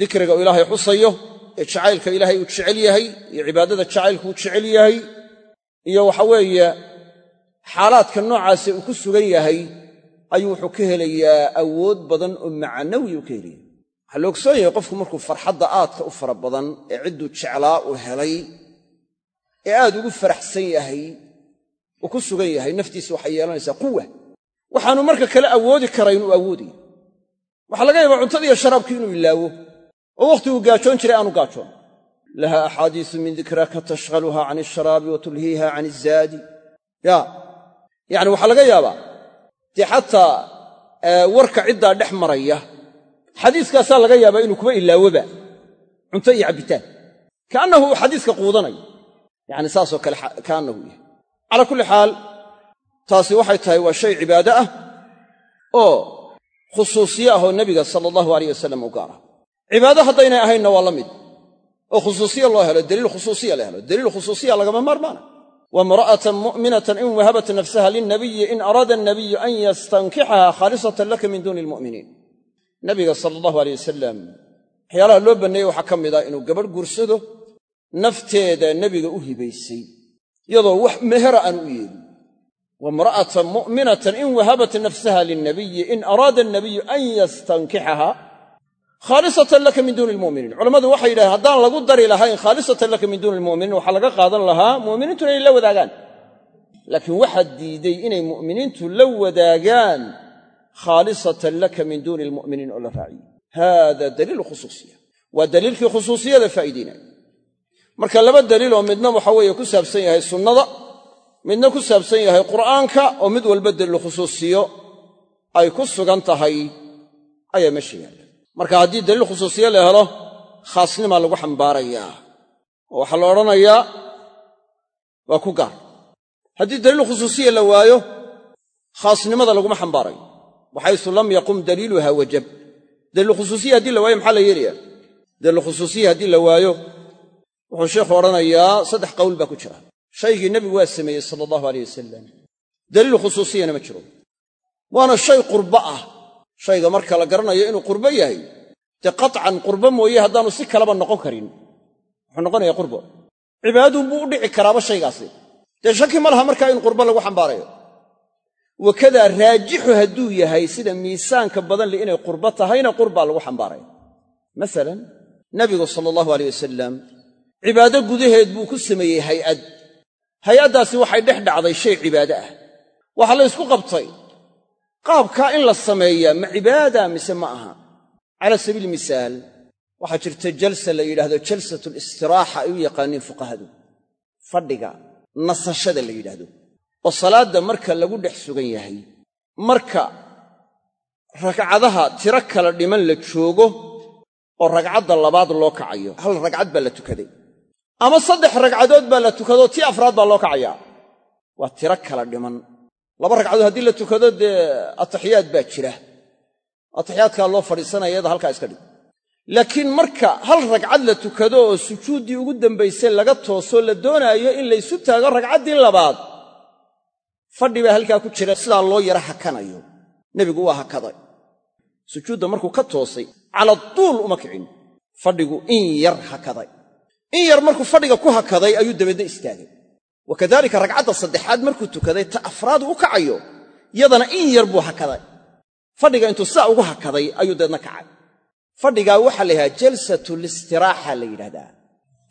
Speaker 1: dikriga uu ilaahay xusayo ee jacaylka ilaahay uu jecel yahay iyo cibaadada jacaylku uu jecel yahay iyo waxa weeye xaalaadka noocaase uu ku sugan yahay ayuu wuxuu ka helayaa awood badan oo macnawi uu ka helaya waxaa la ogsoon yahay qofku markuu farxadda aadka u fara badan ee cidduu jeclaa uu helay ee aad ugu faraxsan yahay uu ku sugan yahay naftiisa waxay yeelanaysaa quwa waxaanu marka kale awoodi karayn uu awoodaya. Waxaa laga yaabaa cuntadiiyo sharaabkii inuu ilaawo oo wakhtiguu gaajoon jiray aanu gaajoon. Laha axaadiisu min dikraka tashghaluha can alsharaabi wa tulhiiha can izaadi ya yacni waxaa laga yaabaa dee xataa warka ciddaa dhex maraya xadiiskaasaa laga yaabaa inuu kuba ilaawoba. Cunto iyo cabbitaan kaannahu uu xadiiska quudanayo yacni saasoo kale kaannahu yahay. Calaa kulli xaal taasi waxay tahay waa shay cibaado ah oo khusuusiye ah oo nebiga sala allahu aleyh wasalam u gaara. Cibaado haddaynay ahaynna waa la mid. Oo khusuusiya loo helo daliil khusuusiya la helo. Daliil khusuusiya lagama maarmaana. Wamra'atan mu'minatan in wahabat nafsaha lilnabiyi in araada anabiyu an yastankixaha khaalisatan laka min duuni almu'miniin nabiga sala allahu aleyh wasalam waxyaalaha loo banneeyey waxaa ka mid ah inuu gabadh guursado nafteeda nebiga u hibaysay iyadoo wax mehera aan u yeelin. Wamra'atan mu'minatan in wahabat nafsaha lilnabiyi in araada anabiyu an yastankixaha khaalisatan laka min duuni almu'miniin culammadu waxay yidhahdeen haddaan lagu dari lahayn khaalisatan laka min duuni almu'miniin waxaa laga qaadan lahaa mu'miniintu inay la wadaagaan. Laakiin waxaa diiday inay mu'miniintu la wadaagaan khaalisatan laka min duuni almu'miniin oo la raaciyey hada daliilu khusuusiya waa daliilkii khusuusiyada faa'iidaynaya marka laba daliiloo midna waxa weeye ku saabsan yahay sunnada midna ku saabsan yahay qur'aanka oo mid walba daliilu khusuusiyo ay ku sugan tahay ayaa meesha yaalla marka haddii daliil khusuusiye la helo khaasnimaa lagu xambaarayaa oo waxaa la odhanayaa waa ku gaar haddii daliil khusuusiya la waayo khaasnimada laguma xambaarayo waxaysu lam yaqum daliiluha wajab daliil khusuusiya haddii la waayo maxaa la yeelayaa daliil khusuusiya haddii la waayo wuxuu sheikhu odhanayaa saddex qowl baa ku jira shaygii nebigu waa sameeyey sala allahu aleyh wasalam daliil khusuusiyana ma jiro waana shay qurbo ah shayga marka la garanayo inuu qurbo yahay dee qatcan qurbo mooye haddaanu si kaleba noqon karin wuxuu noqonayaa qurbo cibaadun buu u dhici karaaba shaygaasi dee shaki ma laha markaa in qurbo lagu xambaarayo wakadaa raajixu hadduu yahay sida miisaanka badan li inay qurbo tahayna qurbaa lagu xambaaraya masalan nabigu sala allahu aleyh wasalam cibaado gudaheed buu ku sameeyey hay'ad. Hay'addaasi waxay dhex dhacday shay cibaado ah. Waxaa la ysku qabtay. Qaabkaa in la sameeyaa ma cibaada mise ma aha? Cala sabiili misaal waxaa jirta jalsa la yidhahdo jalsatu listiraaxa ay u yaqaaniin fuqahadu. Fadhiga nasashada la yidhaahdo oo salaadda marka lagu dhex sugan yahay marka ragcadaha tiro kala dhiman la joogo oo ragcadda labaad loo kacayo hal ragcad baa la tukaday ama saddex ragcadood baa la tukadoo tii afraad baa loo kacayaa waa tiro kala dhiman. Laba ragcadood haddii la tukado dee ataxiyaad baa jira. Ataxiyaadkaa loo fadhiisanaya iyada halkaa iska dhig. Laakiin marka hal ragcad la tukado oo sujuuddii ugu dambaysay laga toosoo la doonaayo in laysu taago ragcaddii labaad fadhi baa halkaa ku jira sidaa loo yara hakanayo. Nebigu waa hakaday sujuudda markuu ka toosay cala tuul uma kicin. Fadhigu in yar hakaday in yar markuu fadhiga ku hakaday ayuu dabeedna istaagay. Wa kadalika ragcadda saddexaad markuu tukaday ta afraadu u kacayo yadana in yar buu hakaday fadhiga intuu sidaa ugu hakaday ayuu dabeedna kacay. Fadhigaa waxaa la yidhahdaa jalsatu listiraaxa la yidhahdaa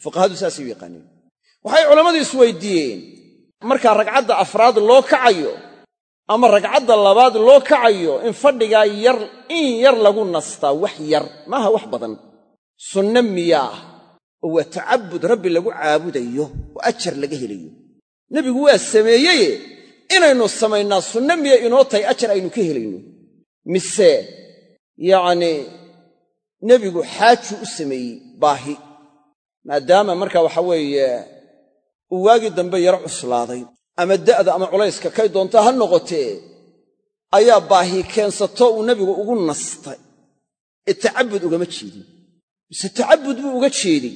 Speaker 1: fuqahadu saasay u yaqaaniin. Waxay culammadu isweydiiyeen markaa ragcadda afraad loo kacayo ama ragcadda labaad loo kacayo in fadhigaa yar in yar lagu nastaa wax yar maaha wax badan. Sunne miyaah oo waa tacabud rabbi lagu caabudayo oo ajar laga helayo. Nebigu waa sameeyeye inaynu samaynaa sunne miya inoo tahay ajar aynu ka helayno. Mise yacnii nebigu xaajuu u sameeyey baahi maadaama marka waxa weeye uu waagii dambe yaro cuslaaday. Ama da'da ama culayska kay doontaa ha noqotee ayaa baahi keensato uu nebigu ugu nastay. Ee tacabud ugama jeedin. Mise tacabud buu uga jeeday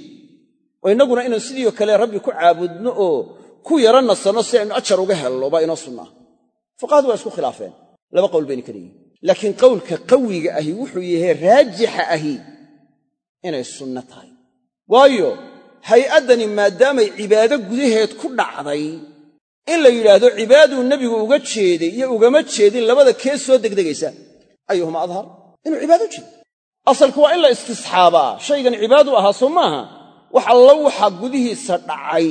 Speaker 1: oo innaguna inaan sidiio kale rabbi ku caabudno oo ku yara nasanno si aynu ajar uga helno baa inoo sunnaa fuqahadu waa isku khilaafeen. Laba qowl bayna ka leeyihiin laakiin qowlka qawiga ahi wuxuu yahay raajixa ahi inay sunno tahay. Waayo hay'addani maadaamay cibaado gudaheed ku dhacday. In la yidhaahdo cibaaduu nebigu uga jeeday iyo ugama jeedin labada kee soo degdegaysa ayuhuma adhar. Inuu cibaado jeedo asalku waa in la istisxaabaa. Shaygan cibaadu ahaa soo maaha wax alla gudihiisa dhacay.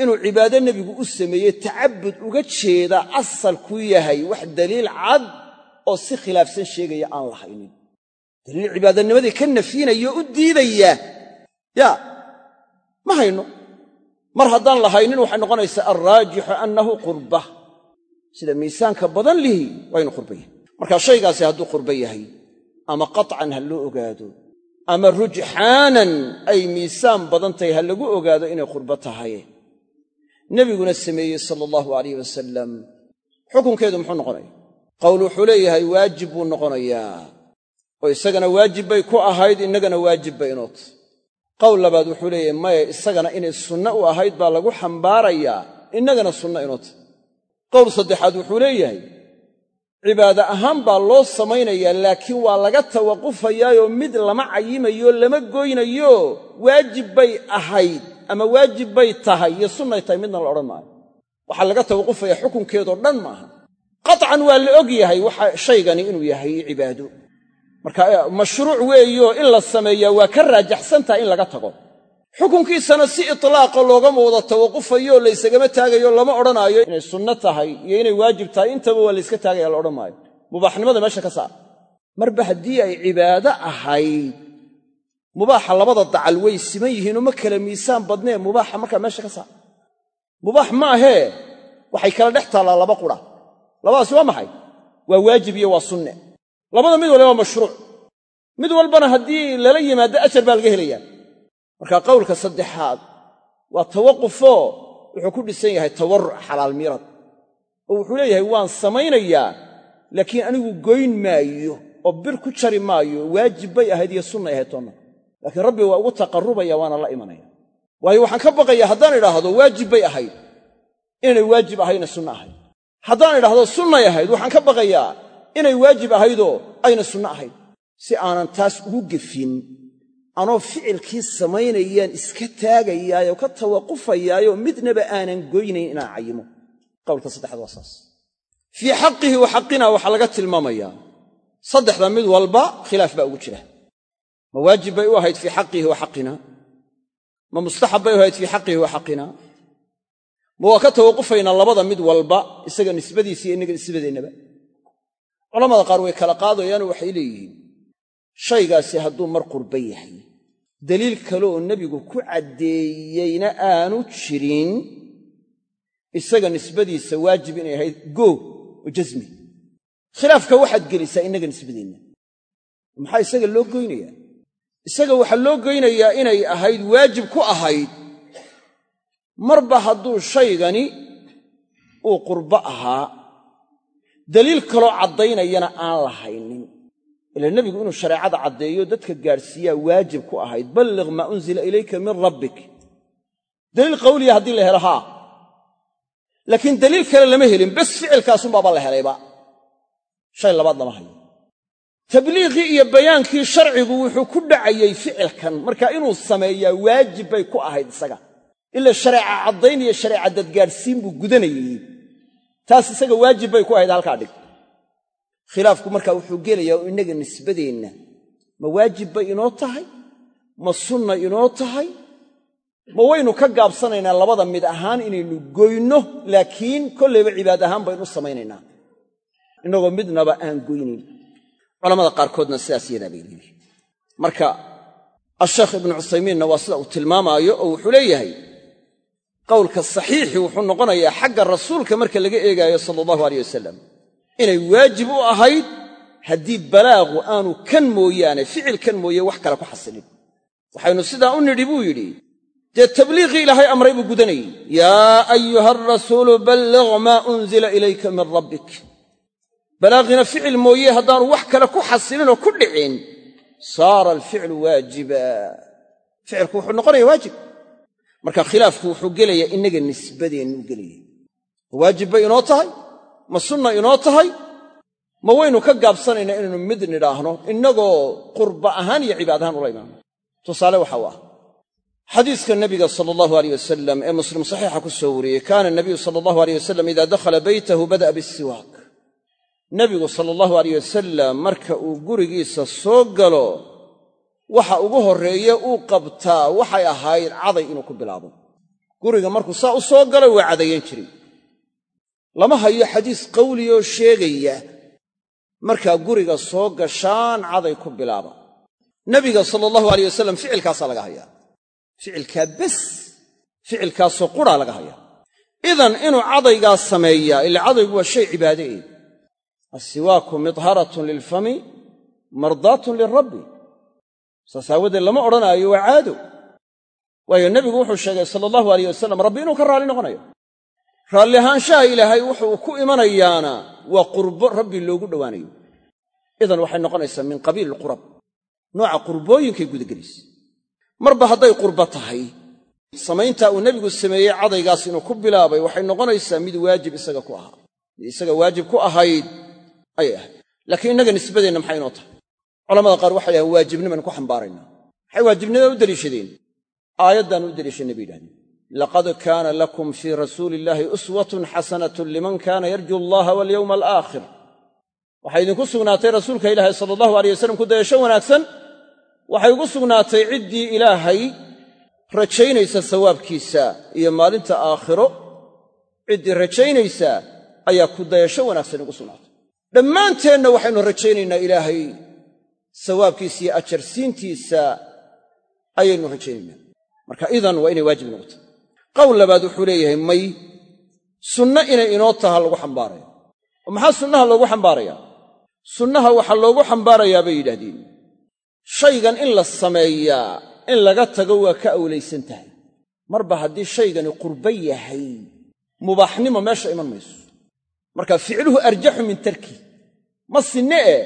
Speaker 1: Inuu cibaado nebigu u sameeyey tacabud uga jeeda asalku yahay wax daliil cad oo si khilaafsan sheegaya aan lahaynin. Daliil cibaadanimadii ka nafyinaya oo u diidaya. Yaa ma hayno? Mar haddaan lahaynin waxay noqonaysaa alraajixu annahu qurba sida miisaanka badan lihi waa qurba yahay marka shaygaasi hadduu qurba yahay ama qatcan ha loo ogaado ama rujxaanan ay miisaan badan tahay ha lagu ogaado inay qurbo tahay. Nebiguna sameeyey sala allahu alayh wasalam xukunkeedu muxuu noqonaya qowl wuxuu leeyahay waajib buu noqonayaa. Oo isagana waajib bay ku ahayd innagana waajib bay inoo tahy qowl labaad wuxuu leeyahay maya isagana inay sunno u ahayd baa lagu xambaarayaa innagana sunno inoo tahy qowl saddexaad wuxuu leeyahay cibaade ahaan baa loo samaynayaa laakiin waa laga tawaqufayaayoo mid lama cayimayo lama goynayo. Waajib bay ahayd ama waajib bay tahay iyo sunnay tahay midna la odhan maayo. Waxaa laga tawaqufayaa xukunkeedoo dhan maaha. Qatcan waa la og yahay waxa shaygani inuu yahay cibaado marka mashruuc weeyo in la sameeyaa waa ka raajaxsan tahay in laga tago. Xukunkiisana si itlaaqa loogama wada tawaqufayo laysagama taagayo lama odhanaayo. Inay sunno tahay iyo inay waajib tahay intaba waa layska taagaya la odhan maayo. Mubaaxnimada meesha ka saar. Marba haddii ay cibaado ahayd mubaaxa labada dacal way siman yihiinoo ma kala miisaan badnee mubaaxa markaa meesha ka saar. Mubaax maahee waxay kala dhex taallaa laba qura. Labadaasi waa maxay? Waa waajib iyo waa sunne labada mid walba waa mashruuc. Mid walbana haddii lala yimaado ajar baa laga helayaa. Marka qowlka saddexaad waa tawaqufoo wuxuu ku dhisan yahay tawarruc xalaal miirad. Oo wuxuu leeyahay waan samaynayaa laakiin anigu goyn maayo oo bir ku jari maayo waajib bay ahayd iyo sunnay ahayd toonna. Laakiin rabbi waa ugu taqarrubaya waana la imanaya. Waayo waxaan ka baqayaa haddaan idhaahdo waajib bay ahayd. Inaynay waajib ahayna sunno ahayd. Haddaan idhaahdo sunnay ahayd waxaan ka baqayaa inay waajib ahaydoo ayna sunno ahayd si aanan taas ugu gefin anoo ficilkii samaynayaan iska taagayaayoo ka tawaqufayaayoo midnaba aanan goynayn inaan cayimo. Qowlka saddexaad waa saas. Fii xaqihi wa xaqina waxaa laga tilmaamayaa. Saddexda mid walba khilaaf baa ugu jira. Ma waajib bay u ahayd fii xaqihi wa xaqina? Ma mustaxab bay u ahayd fii xaqihi wa xaqina? Ma waa ka tawaqufaynaa labada mid walba isaga nisbadiisa iyo innaga nisbadeennaba culamada qaar way kala qaadayaanoo waxay leeyihiin shaygaasi hadduu mar qurba yahay. Daliil kale oo nebigu ku caddeeyeyna aanu jirin isaga nisbadiisa waajib inay ahayd goog oo jasmi khilaafka waxaad gelisaa innaga nisbadeenna. Maxaa isaga loo goynayaa? Isaga waxaa loo goynayaa inay ahayd waajib ku ahayd. Marba hadduu shaygani uu qurbo ahaa daliil kaloo caddaynayana aan lahaynin. Ila nebigu inuu shareecada caddeeyo dadka gaadhsiiyaa waajib ku ahayd. Balliq maa unzila ilayka min rabbik. Daliil qawliya haddii la helo haa. Laakiin daliil kale lama helin bes ficilkaasunbaaba la helayba. Shay labaad lama hayo. Tabliiqii iyo bayaankii sharcigu wuxuu ku dhacayey ficilkan. Marka inuu sameeyaa waajib bay ku ahayd isaga. Ila shareeca caddayn iyo shareeca dadgaadhsiin buu gudanayey taas isaga waajib bay ku ahayd halkaa dhig. Khilaafku markaa wuxuu gelayaa oo innaga nisbadeenna ma waajib bay inoo tahay ma sunna inoo tahay ma waynu ka gaabsanaynaa labada mid ahaan inaynu goyno laakiin kollayba cibaad ahaan baynu u samaynaynaa. Innagoo midnaba aan goynayn culamada qaarkoodna sidaas yadaa bay leeyihiin marka asheekh ibnu cuthaymiinna waa sida uu tilmaamaayo oo wuxuu leeyahay qowlka saxiixi wuxuu noqonayaa xagga rasuulka marka laga eegaayo sala allahu aleyh wasalam inay waajib u ahayd haddii balaaqu aanu kan mooyaane ficilkan mooye wax kale ku xasilin. Waxaynu sidaa u nidhi buu yidhi dee tabliiqii ilaahay amray buu gudanayey. Yaa ayuha alrasuulu balliq maa unzila ilayka min rabbik. Balaaqiina ficil mooye haddaanu wax kale ku xasilinoo ku dhicin saara alficlu waajiba. Ficilku wuxuu noqonaya waajib marka khilaafku wuxuu gelayaa innaga nisbadeennu gelaya ma waajib bay inoo tahay? Ma sunna inoo tahay? Ma waynu ka gaabsanaynaa inaynu mid nidhaahno? Innagoo qurba ahaan iyo cibaad ahaan ula imaano. Tusaale waxa u ah. Xadiiska nabiga sala allahu aleyh wasalam ee muslim saxiixa ku soo wariyey kaana nabiyu sala allahu aleyh wasalam ida dakhala beytahu bada'a bisiwaak nebigu sala allahu aleyh wasalam marka uu gurigiisa soo galo waxa ugu horreeye uu qabtaa waxay ahayd caday inuu ku bilaabo. Guriga markuu saa u soo galo waa cadayan jiray. Lama hayo xadiis qawliyoo sheegaya markaa guriga soo gashaan caday ku bilaaba. Nebiga sala allahu aleyh wasalam ficilkaasaa laga hayaa. Ficilkaa bes ficilkaasoo quraa laga hayaa. Idan inuu cadaygaas sameeyaa ila cadaygu waa shay cibaade eed assiwaaku midharatun lilfami mardaatun lirabbi saas aawadeed lama odhanaayo waa caado. Waayo nebigu wuxuu sheegay sala allahu aleyh wasalam rabbi inuu ka raalli noqonayo. Raalli ahaanshaha ilaahay wuxuu ku imanayaana waa qurbo rabbi loogu dhowaanayo. Idan waxay noqonaysaa min qabiili alqurab nooca qurbooyinkay gudagelaysa marba hadday qurbo tahay samayntaa uu nebigu sameeyey cadaygaas inuu ku bilaabay waxay noqonaysaa mid waajib isaga ku ahaa. Mid isaga waajib ku ahayd ayay ahayd. Laakiin innaga nisbadeenna maxay inoo tahay culamada qaar waxay dhahaan waajibnimaynu ku xambaaraynaa maxay waajibnimada u deliishadeen. Aayaddan u deliishanay bay yidhahdeen. Laqad kaana lakum fii rasuuli illaahi uswatun xasanatun liman kaana yarju allaha walyowma alaakhir. Waxay idinku sugnaatay rasuulka ilaahay sala allahu aleyh wasalam ku dayasho wanaagsan. Waxay ugu sugnaatay ciddii ilaahay rajaynaysa sawaabkiisa iyo maalinta aakhiro. Ciddii rajaynaysaa ayaa ku dayasho wanaagsan ugu sugnaatay. Dhammaanteenna waxaynu rajaynaynaa ilaahay sawaabkiisa iyo ajarsiintiisa ayaynu rajaynaynaa. Marka idan waa inay waajib noqoto. Qowl labaad wuxuu leeyahay may sunno inay inoo taha lagu xambaaraya oo maxaa sunnaha loogu xambaarayaa? Sunnaha waxaa loogu xambaarayaa bay yidhaahdeen. Shaygan in la sameeyaa in laga tago waa ka awlaysan tahay. Marba haddii shaygani qurbo yahay mubaaxnimo meesha iman mayso. Marka ficluhu arjaxu min tarki. Ma sinne eh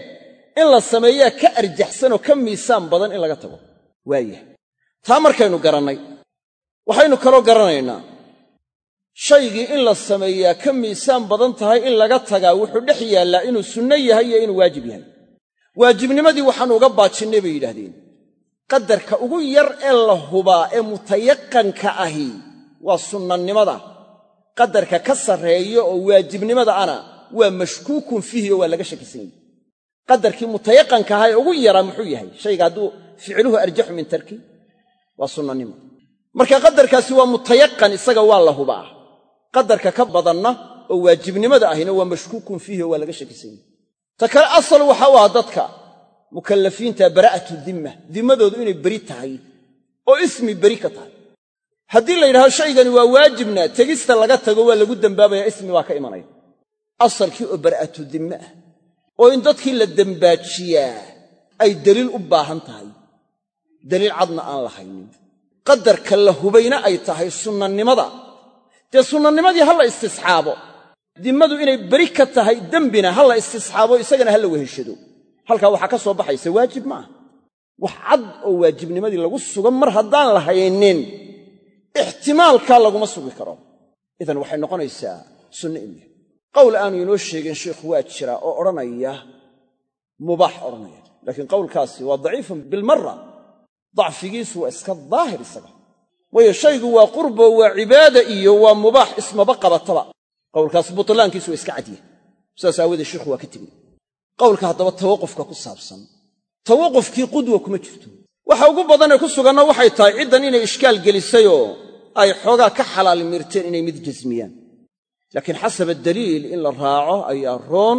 Speaker 1: in la sameeyaa ka arjaxsanoo ka miisaan badan in laga tago. Waayahay taa markaynu garannay waxaynu kaloo garanaynaa shaygii in la sameeyaa ka miisaan badan tahay in laga tagaa wuxuu dhex yaallaa inuu sunno yahay iyo inuu waajib yahay. Waajibnimadii waxaanu uga baajinnay bay yidhaahdeen. Qadarka ugu yar ee la hubaa ee mutayaqanka ahi waa sunnanimada. Qadarka ka sarreeya oo waajibnimada ana waa mashkuukun fiihi oo waa laga shakisan yahi qadarkii mutayaqanka ahaa ee ugu yaraa muxuu yahay? Shayga hadduu ficluhu arjaxu min tarki waa sunnanimo. Marka qadarkaasi waa mutayaqan isaga waa la hubaa. Qadarka ka badanna oo waajibnimada ahina waa mashkuukun fiihi oo waa laga shakisan yahi ta kale asal waxa u ah dadka mukallafiinta bara'atu dimma dimmadoodu inay beri tahay oo ismi beri ka tahay. Haddii la yidhahdo shaygani waa waajibna tegista laga tago waa lagu dembaabaya ismi baa ka imanaya. Asalkii oo bara'atu dimme ah oo in dadkii la dembaajiyaa ay deliil u baahan tahay. Deliil cadna aan lahaynin. Qadarka la hubayna ay tahay sunnanimada dee sunnanimadii ha la istisxaabo. Dimmadu inay beri ka tahay dembina ha la istisxaabo isagana ha la weheshado. Halkaa waxaa ka soo baxaysa waajib maaha wax cad oo waajibnimadii lagu sugan mar haddaan lahaynin ixtimaalkaa laguma sugi karo. Idan waxay noqonaysaa sunno inuu qowl aanu inoo sheegin sheikhu waa jira oo odhanaya mubaax odhanaya. Laakiin qowlkaasi waa daciifun bilmara dacfigiisu waa iska daahir isaga. Waayo shaygu waa qurbo waa cibaada iyo waa mubaax ismaba qabataba. Qowlkaas butlaankiisu waa iska cadya sidaas aawoodee sheikhu waa ka tegey qowlka haddaba tawaqufka ku saabsan. Tawaqufkii qudwa kuma jirto. Waxa ugu badanee ku suganna waxay tahay ciddan inay ishkaal gelisayoo ay xoogaa ka xalaal mirteen inay mid jasmiyaan laakiin xasaba daliil in la raaco ayaa roon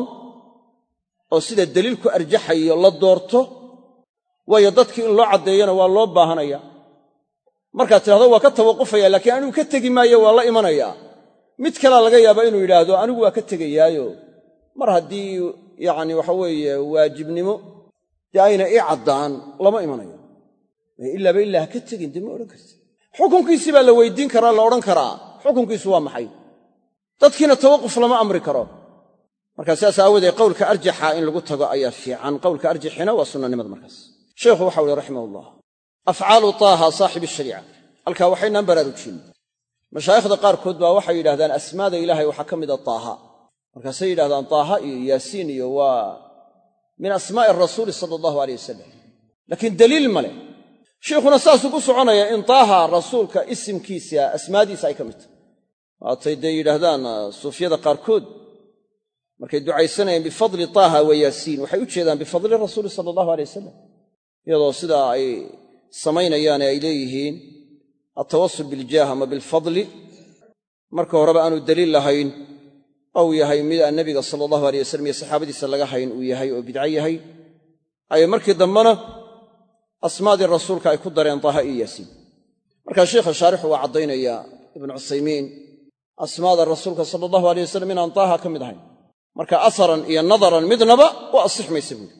Speaker 1: oo sida daliilku arjaxayo la doorto waayo dadkii in loo caddeeyana waa loo baahanaya. Markaad tidhahdo waa ka tawaqufaya laakiin anigu ka tegi maayo waa la imanayaa mid kalea laga yaabaa inuu yidhaahdo anigu waa ka tegayaayo. Mar haddii yacni waxa weeye waajibnimo dee ayna ii caddaan lama imanayo. Ilaaba ilaa ha ka tegin dee ma odhan karti xukunkiisii baa la weydiin karaa la odhan karaa. Xukunkiisu waa maxay dadkiina tawaquf lama amri karo. Markaa sidaas aawoodee qowlka arjaxa in lagu tago ayaa fiican. Qowlka arjaxina waa sunnanimada markaas. Sheikhu waxau uhi raximahullah afcaalu taaha saaxibi shariica. Halkaa waxaynaan baraarujin mashaayikhda qaarkood baa waxay yidhahdaan asmaada ilaahay waxaa ka mida taaha. Markaasay yidhahdaan taaha iyo yaasiin iyo waa min asmaa'i rasuuli sala allahu aleyh wasalam laakiin daliil ma leh. Sheikhuna saasuu ku soconaya in taaha rasuulka isimkiisa asmaadiisa ay ka mid tahay waatay dee yidhaahdaan suufyada qaarkood markay ducaysanayeen bifadli taaha wa yaasiin. Waxay u jeedaan bifadli rasuuli sala allahu aley wasalam iyadoo sidaa ay samaynayaane ay leeyihiin altawasul biljaah ama bilfadli marka horeba aanu daliil lahayn ou yahay mid aan nebiga sala allahu aleyh wasalam iyo saxaabadiisa laga hayn uu yahay oo bidco yahay ayay markii dambena asmaadii rasuulka ay ku dareen taaha iyo yaasiin. Markaa sheikha shaarixu waa caddaynaya ibnu cuthaymiin asmaada rasuulka sala allahu aleyh wasalam inaan taaha ka mid ahayn. Marka asaran iyo nadaran midnaba u asix maysa buuri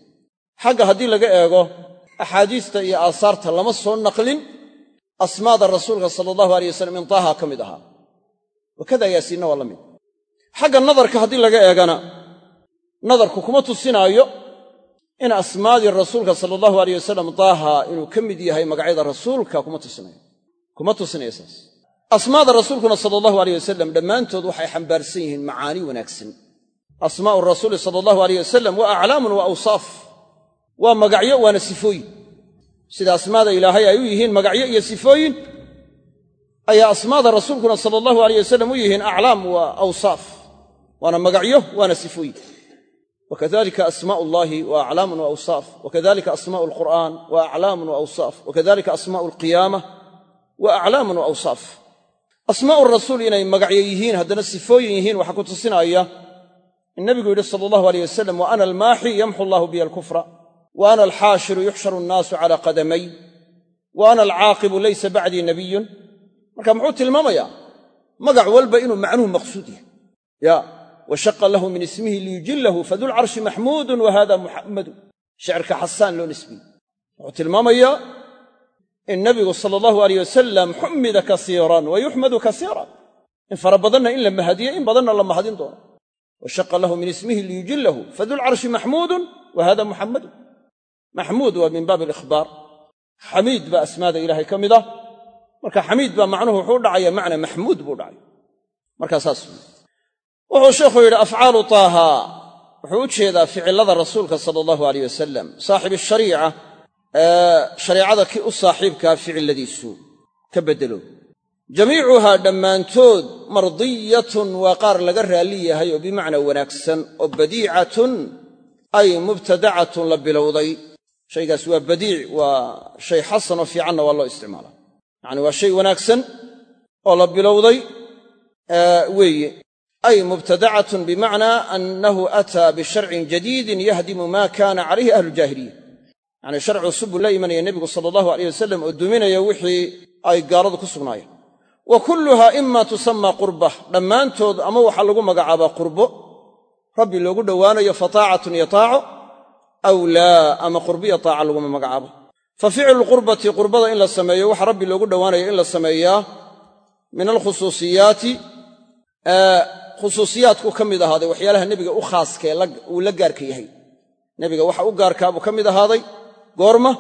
Speaker 1: xagga haddii laga eego axaadiista iyo aasaarta lama soo naqlin asmaada rasuulka sala allahu aleyh wasalam in taaha ka mid ahaa. Wakada yaasiinna waa la mid. Xagga nadarka haddii laga eegana nadarku kuma tusinaayo in asmaadii rasuulka sala allahu aleyh wasalam taaha inuu ka mid yahay magacyada rasuulka kuma tusinayo. Kuma tusinaya saas asmaada rasuulkuna sala allahu aleyh wasalam dhammaantood waxay xambaarsan yihiin macaani wanaagsan. Asmaa'u rasuuli sala allahu aleyh wasalam waa aclaamun wa awsaaf waa magacyo waana sifooyin. Sida asmaada ilaahay ay u yihiin magacyo iyo sifooyin ayaa asmaada rasuulkuna sala allahu aleyh wasalam u yihiin aclaam waa awsaaf waana magacyo waana sifooyin. Wakadalika asmaa'u llahi wa aclaamun wa awsaaf wakadalika asmaa'u alqur'aan wa aclaamun wa awsaaf wakadalika asmaa'u alqiyaama wa aclaamun wa awsaaf asmaa'u rasuul inay magacyo yihiin haddana sifooyin yihiin waxaa ku tusinaya in nabigu yidhi sala allahu aleyh wasalam wa ana almaaxi yamxu allahu biya alkufra wa ana alxaashiru yuxsharu annaasu cala qadamay wa ana alcaaqibu laysa bacdii nabiyun marka muxuu tilmaamayaa magac walba inuu macnuhu maqsuud yahay. Ya wa shaqa lahu min ismihi liyujillahu fadulcarshi maxmuudun wa hada muxammadu shicirka xasaan loo nisbiyey wuxuu tilmaamayaa in nabigu sala allahu aleyh wasalam xumida kasiiran wa yuxmadu kasiiran. In fara badanna in la mahadiye in badanna la mahadin doono. Washaqa lahu min ismihi liyujillahu. Fadulcarshi maxmuudun wa hada muxammadu maxmuud waa min baabi alikhbaar xamiid baa asmaada ilaahay ka mid ah marka xamiid baa macnuhu wuxuu dhacaya macna maxmuud buu dhacay. Markaa saas. Wuxuu sheikhu yidhi afcaalu taaha. Wuxuu u jeedaa ee shareecada kii u saaxiibkaa ficiladiisu ka beddelo. Jamiicuhaa dhammaantood mardiyatun waa qaar laga raalli yahay oo bimacnaa wanaagsan oo badiicatun ay mubtadacatun la bilowday. Shaygaas waa badiic waa shay xasan oo fiicanna waa loo isticmaalaa yacni waa shay wanaagsan oo la bilowday. Weeye. Ay mubtadacatun bimacnaa annahu ataa bisharcin jadiidin yahdimu maa kaana calayhi ahlujaahiliya yacni sharci cusub la imanaya nebigu sala allahu aleyh wasalam oo duminaya wixii ay gaaladu ku sugnaayeen. Wa kulluhaa ima tusammaa qurbah dhammaantood ama waxaa lagu magacaabaa qurbo rabbi loogu dhowaanayo fa taacatun iyo taaco aw laa ama qurbiya taaca laguma magacaabo. Fa ficlu lqurbati qurbada in la sameeyo waxa rabbi loogu dhowaanaya in la sameeyaa min alkhusuusiyaati khusuusiyaadku ka mid ahaaday waxyaalaha nebiga u khaaskee uu la gaarka yahay. Nebiga waxa u gaarkaabuu ka mid ahaaday goorma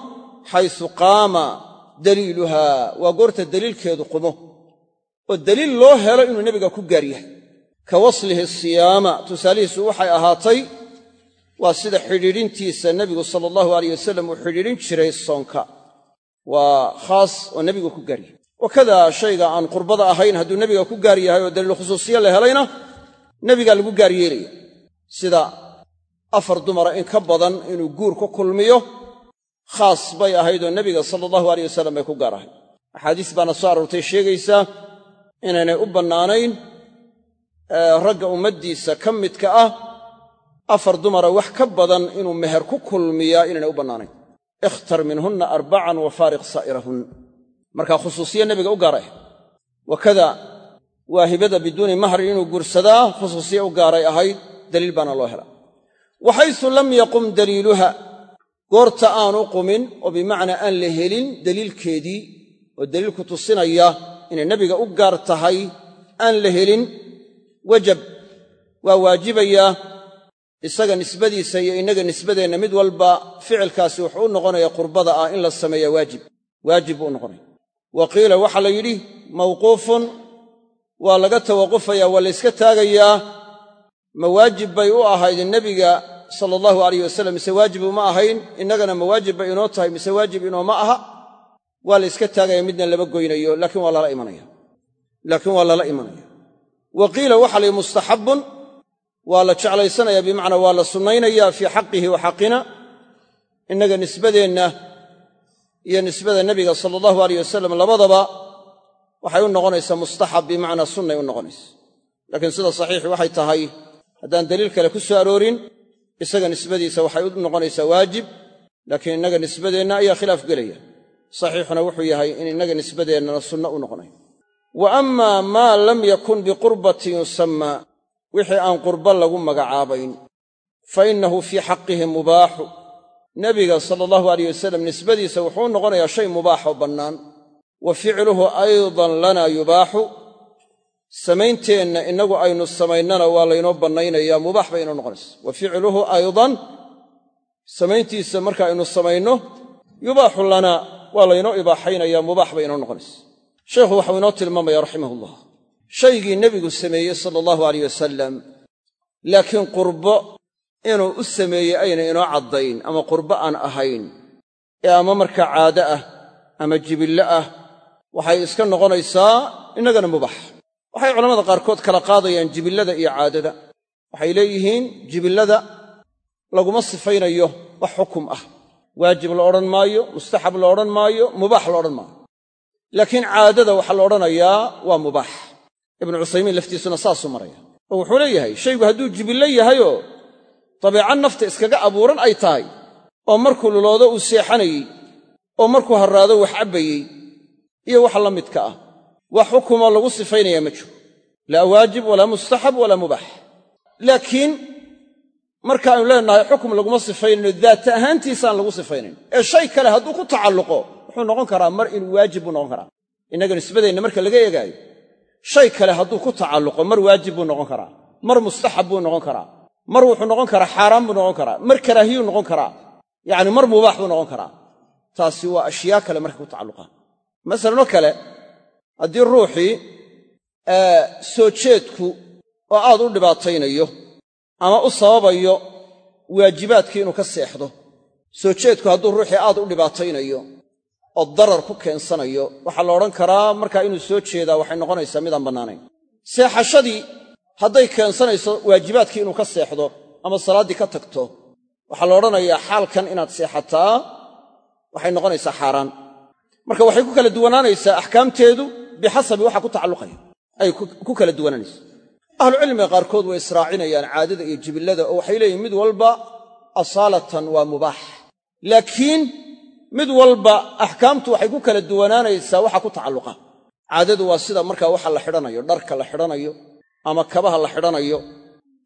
Speaker 1: xaysu qaama daliiluha waa goorta daliilkeedu qumo. Oo daliil loo helo inuu nebiga ku gaar yahay. Ka waslihi siyaama tusaalihiisu waxay ahaatay waa sida xidhiidhintiisa nebigu sala allahu alayh wasalam uu xidhiidhin jiray soonka. Waa khaas oo nebigu ku gaar yahay. Wakada shayga aan qurbada ahayn hadduu nebiga ku gaar yahay oo daliil khusuusiye la helayna nebigaa lagu gaar yeelaya sida afar dumara in ka badan inuu guur ku kulmiyo khaas bay ahayd oo nebiga sala allahu aleyh wasalam bay ku gaar ahayd axaadiis baana soo aroortay sheegaysaa inaynay u bannaanayn ragga ummaddiisa ka midka ah afar dumara wax ka badan inuu meher ku kulmiyaa inaynay u bannaanayn. Ikhtar minhunna arbacan wa faariq saa'irahun. Markaa khusuusiye nebiga u gaaray. Wakada waa hibada biduuni mahrin inuu guursadaa khusuusiye u gaaray ahayd daliil baana loo helaa. Waxaysu lam yaqum daliiluha goorta aanu qumin oo bimacnaa aan la helin daliilkeedii oo daliilku tusinaya inay nebiga u gaar tahay aan la helin. Wajab waa waajibayaa isaga nisbadiisa iyo innaga nisbadeenna mid walba ficilkaasi wuxuu u noqonaya qurbada ah in la sameeya waajib. Waajib buu u noqonaya. Wa qiila waxaa la yidhi mawquufun waa laga tawaqufaya waa layska taagayaa. Ma waajib bay u ahayd nebiga sala allahu alayh wasalam mise waajibu ma ahayn? Innagana ma waajib bay inoo tahay? Mise waajib inooma aha? Waa la yska taagaya midna lama goynayo laakiin waa lala imanaya. Laakiin waa lala imanaya. Wa qiila waxa la yidhi mustaxabbun waa la jeclaysanaya bimacnaa waa la sunnaynaya fii xaqihi wa xaqina. Innaga nisbadeenna iyo nisbada nebiga sala allahu aleyh wasalam labadaba waxay u noqonaysaa mustaxab bimacnaa sunnay u noqonaysa. Laakiin sida saxiixi waxay tahay haddaan daliil kale ku soo aroorin isaga nisbadiisa waxay u noqonaysaa waajib laakiin innaga nisbadeenna ayaa khilaaf gelaya. Saxiixuna wuxuu yahay in innaga nisbadeennana sunno u noqonay. Wa ammaa maa lam yakun biqurbatin yusammaa wixii aan qurba lagu magacaabayn fa innahu fii xaqihi mubaaxu. Nebiga sala allahu alayh wasalam nisbadiisa wuxuu u noqonayaa shay mubaaxoo bannaan. Wa ficluhu aydan lana yubaaxu samaynteennna innagu aynu samaynana waa laynoo bannaynayaa mubaax bay inoo noqonaysa. Wa ficluhu aydan samayntiisa marka aynu samayno yubaaxu lana waa laynoo ibaaxaynayaa mubaax bay inoo noqonaysa. Sheikhu waxau inoo tilmaamaya raximahullah. Shaygii nebigu sameeyey sala allahu alayh wasalam laakiin qurbo inuu u sameeyey ayna inoo caddayn ama qurbo aan ahayn ee ama markaa caado ah ama jibillo ah waxay iska noqonaysaa innagana mubaax waxay culamada qaarkood kala qaadayaan jibillada iyo caadada. Waxay leeyihiin jibillada laguma sifaynayo wax xukum ah. Waajib la odhan maayo mustaxab la odhan maayo mubaax la odhan maayo. Laakiin caadada waxaa la odhanayaa waa mubaax. Ibnu cuthaymiin laftiisuna saasuu maraya. Oo wuxuu leeyahay shaygu hadduu jibillo yahayoo dabeeca nafta iskaga abuuran ay tahay oo markuu luloodo uu seexanayey oo markuu harraado wax cabbayey iyo waxa la midka ah. Wax xukumoo lagu sifaynayaa ma jiro laa waajib walaa mustaxab walaa mubaax laakiin markaaynu leenahay xukum laguma sifaynayno daata ahaantiisaan lagu sifaynayn ee shay kale hadduu ku tacalluqo wuxuu noqon karaa mar inuu waajib buu noqon karaa. Innaga nisbadeenna marka laga eegaayo shay kale hadduu ku tacalluqo mar waajib buu noqon karaa. Mar mustaxab buu noqon karaa. Mar wuxuu noqon karaa xaaraan buu noqon karaa. Mar karaahiyuu noqon karaa. Yacni mar mubaax buu noqon karaa. Taasi waa ashyaa kale markay ku tacalluqaan masalanoo kale haddii ruuxii soo jeedku oo aad u dhibaataynayo ama u sababayo waajibaadkii inuu ka seexdo soo jeedku hadduu ruuxii aad u dhibaataynayo oo darar ku keensanayo waxaa la odhan karaa markaa inuu soo jeedaa waxay noqonaysaa midaan bannaanayn. Seexashadii hadday keensanayso waajibaadkii inuu ka seexdo ama salaaddii ka tagto waxaa la odhanayaa xaalkan inaad seexataa waxay noqonaysaa xaaraan. Marka waxay ku kala duwanaanaysaa axkaamteedu bixasabi waxa ku tacalluqaya ay ku kala duwanaanaysa ahlucilmiga qaarkood way israacinayaan caadada iyo jibillada oo waxay leeyihiin mid walba asaalatan waa mubaax. Laakiin mid walba axkaamtu waxay ku kala duwanaanaysaa waxa ku tacalluqa. Caadadu waa sida markaa waxa la xidhanayo dharka la xidhanayo ama kabaha la xidhanayo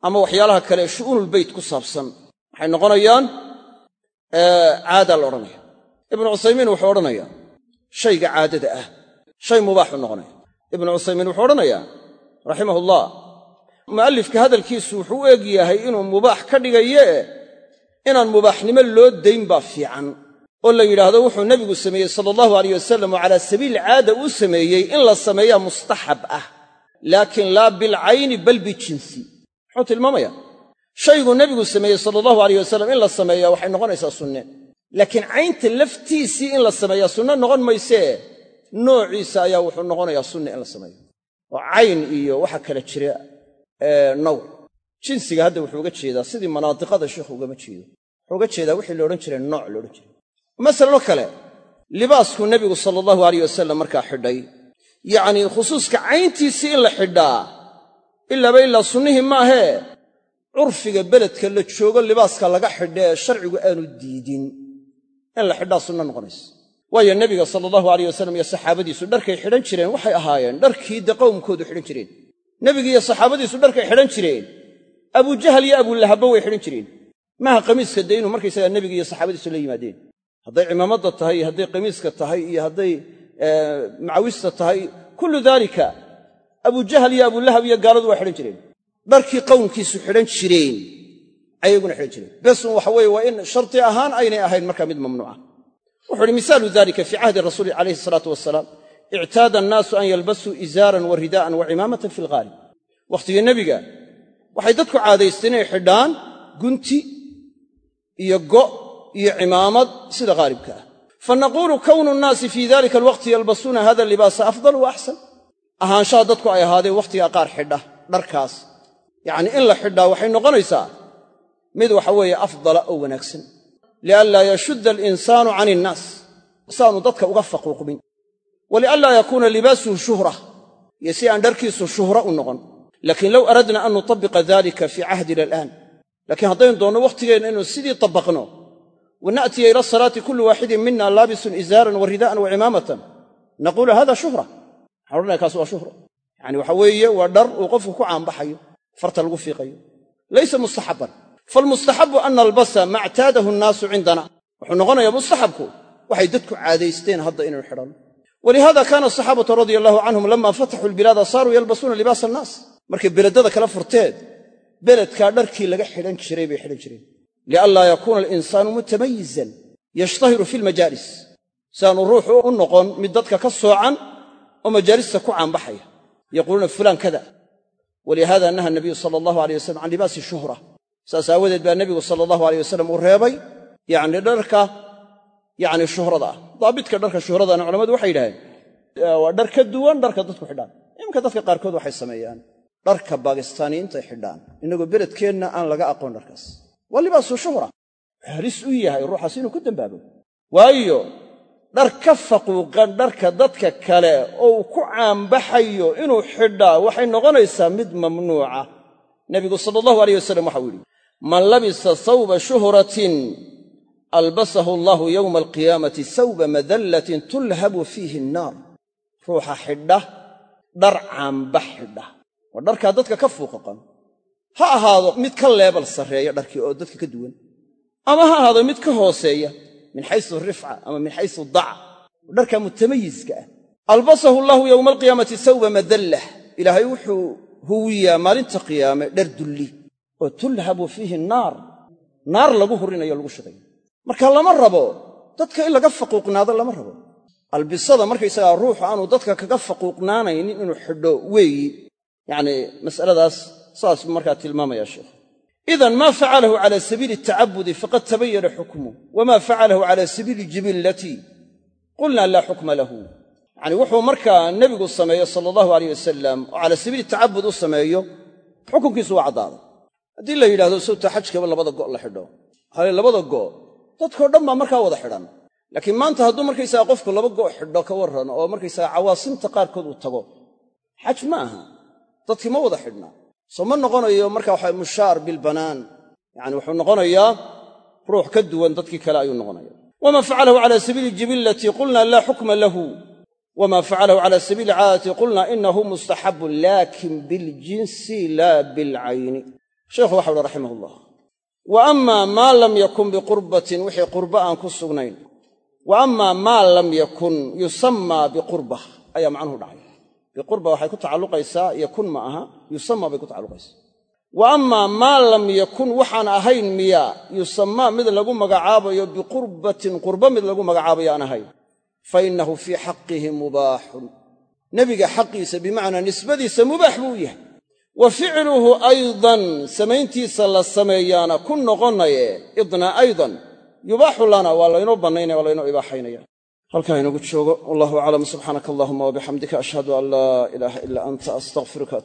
Speaker 1: ama waxyaalaha kale ee ku saabsan. Waxay noqonayaan caadaa la odhanaya ibnu cuthaymiin wuxuu odhanayaa shayga caadada ah shay mubaaxuu noqonaya ibnu cuthaymiin wuxuu odhanayaa raximahullah mu'allifka hadalkiisu wuxuu u eg yahay inuu mubaax ka dhigayee inaan mubaaxnimo loo dayn baa fiican. Oo la yidhaahdo wuxuu nebigu sameeyey sala allahu alayh wasalam oo calaa sabiili caada uu sameeyey in la sameeyaa mustaxab ah laakiin laa bilcayni bal bijinsi. Muxuu tilmaamaya shayguu nebigu sameeyey sala allahu alayh wasalam in la sameeyaa waxay noqonaysaa sunne laakiin caynta laftiisii in la sameeyaa sunne noqon maysee noociisa ayaa wuxuu noqonayaa sunne in la sameeyo oo cayn iyo waxa kala jira nawc jinsiga hadda wuxuu uga jeedaa sidii manaadiqada sheikhu ugama jeedo. Wuxuu uga jeedaa wixii laodhan jiray nooc laodhan jiray. Masalano kale libaaskuu nebigu sala allahu alayh wasalam markaa xidhay. Yacnii khusuuska cayntiisii in la xidhaa ilaaba ilaa sunnihii maahee curfiga beledka la joogo libaaska laga xidha ee sharcigu aanu diidin. In la xidhaa sunno noqonaysa waayo nebiga sala allahu alayh wasalam iyo saxaabadiisu dharkay xidhan jireen waxay ahaayeen dharkii de qowmkoodu xidhan jireen. Nebigi iyo saxaabadiisu dharkay xidhan jireen. Abujahal iyo abulahabba way xidhan jireen. Maaha qamiiska dee inuu markaysagaa nebiga iyo saxaabadiisu la yimaadeen. Hadday cimaamadda tahay iyo hadday qamiiska tahay iyo hadday macawista tahay kullu daalika abujahal iyo abulahab iyo gaaladu waa xidhan jireen. Dharkii qowmkiisu xidhan jireen ayaguna xidhan jireen. Besun waxa weeye waa in sharti ahaan aynay ahayn markaa mid mamnuuca wuxu uhi misaalu dalika fii cahdi rasuuli calayhi salaatu wasalaam ictaada annaasu an yalbasuu izaaran wa ridaa'an wa cimaamatan fi lghaalib wakhtigii nebiga waxay dadku caadaysteen inay xidhaan gunti iyo go' iyo cimaamad sida haalibka ah. Fanaquulu kownu nnaasi fii dalika alwaqti yalbasuuna hada libaasa afdal wa axsan. Ahaanshaha dadku ay ahaadeen wakhtigaa qaar xidha dharkaas. Yacnii in la xidhaa waxay noqonaysaa mid waxa afdala oo wanaagsan lianlaa yashudda alinsaanu can innaas saanu dadka uga faquuqmin walianlaa yakuuna libaasuhu shuhra iyo si aan dharkiisu shuhra u noqon laakiin low aradna an nutabiqa dalika fii cahdina alaan laakiin haddaynu doonno wakhtigeenna inuu sidii tabaqno wa na'tiya ila asalaati kullu waaxidin mina laabisun izaaran wa rida'an wa cimaamatan naquulu hada shuhra waxaan odhanaya kaas waa shuhra yacani waxa weeye waa dhar uu qofku ku caanbaxayo farta lagu fiiqayo laysa mustaxabban faalmustaxabu an nalbasa ma ctaadahu nnaasu cindana wuxuu noqonayaa mustaxabku waxay dadku caadaysteen hadda inaynu xidhanno walihada kaana asaxaabatu radia allahu canhum lama fataxuu lbilaada saaruu yalbasuuna libaasa annaas markay beledada kala furteen beledkaa dharkii laga xidhan jiray bay xidhan jireen lianlaa yakuuna alinsaanu mutamayizan yashtahiru fi lmajaalis si aanu ruuxu u noqon mid dadka ka soocan oo majaalista ku caanbaxaya yaquuluuna fulaan kada walihada naha nabiyu sala allahu aleyh wasalam saas aawadeed baa nebigu sala allahu aleyh wasalam uu reebay yacni dharka yacni shuhrada. Ah daabidka dharka shuhradana culamadu waxay yidhahdeen waa dhar ka duwan dharka dadku xidhaan. Iminka dadka qaarkood waxay sameeyaan. Dharka baakistaaniyiintay xidhaan. Innagoo beledkeenna aan laga aqoon dharkaas. Waa libaasu shuhra. Halis u yahay ruuxaas inuu ku dambaabo. Waayo dhar ka faquuqan dharka dadka kale oo uu ku caanbaxayo inuu xidhaa waxay noqonaysaa mid mamnuuca. Nebigu sala allahu aleyh wasalam waxau yidhi man labisa sawba shuhratin albasahu allahu yowma alqiyaamati sawba madallatin tulhabu fiihi annaar. Ruuxa xidha dhar caanbax xidha. Waa dharkaa dadka ka fuuqaqan. Ha ahaado mid ka leebal sarreeya dharkii oo dadka ka duwan. Ama ha ahaado mid ka hooseeya min xaysu rifca ama min xaysu dac. Dharkaa mutamayiska ah. Albasahu allahu yowma alqiyaamati sawba madallah wuxuu huwiyaa maalinta qiyaame dhar dulli oo tulhabu fiihi naar. Naar lagu hurinayo lagu shidayo marka lama rabo dadka in laga faquuqnaado lama rabo. Albisada markaysagaa ruuxu aanu dadka kaga faquuqnaanaynin inuu xidho weeyi yacnii mas'aladaas saas buu markaa tilmaamaya sheikhu idan maa facalahu cala sabiili atacabudi faqad tabayana xukmuh wama facalahu cala sabiili jibillati qulna laa xukma lahu. Yacanii wuxuu markaa nebigu sameeyo sala allahu aleyh wasalam oo cala sabiili tacabud u sameeyo xukunkiisu waa caddaaday haddii la yidhahdo sawta xajkaba labada go' la xidho. Hale labada go' dadkao dhan baa markaa wada xidhan. Laakiin maanta hadduu markaysaga qofku laba go' xidho ka warran oo markaysaga cawaasimta qaarkood uu tago xaj ma aha. Dadkii ma wada xidhnaa soo ma noqonayo marka waxa mushaar bilbanaan yacani wuxuu noqonayaa ruux ka duwan dadkii kale ayuu noqonaya wama facalahu cala sabiili jibillati qulna laa xukma lahu. Wma facalahu cala sabiili caadati qulna inahu mustaxabun laakiin biljinsi laa bilcayni sheikhu waxa uhi raximah ullah. Wa ama maa lam yakun biqurbatin wixii qurba aan ku sugnayn. Wa ama maa lam yakun yusammaa biqurbah ayaa macnuhu dhacay. Biqurba waxay ku tacalluqaysaa yakun ma aha yusammaa bay ku tacalluqaysaa. Wa ama maa lam yakun waxaan ahayn miya yusammaa mid lagu magacaabayo biqurbatin qurba mid lagu magacaabayo aan ahayn. Fa innahu fii xaqihi mubaaxun nebiga xaqiisa bimacnaa nisbadiisa mubaax buu u yahay wa ficluhu aydan samayntiisa la sameeyaana ku noqonaye idna aydan yubaaxu lana waa laynoo bannaynaya waa laynoo ibaaxaynaya. Halkaa inagu joogo wallahu aclam subxaanaka allahuma wabixamdika ashhadu an laa ilaaha ilaa anta astaqfiruka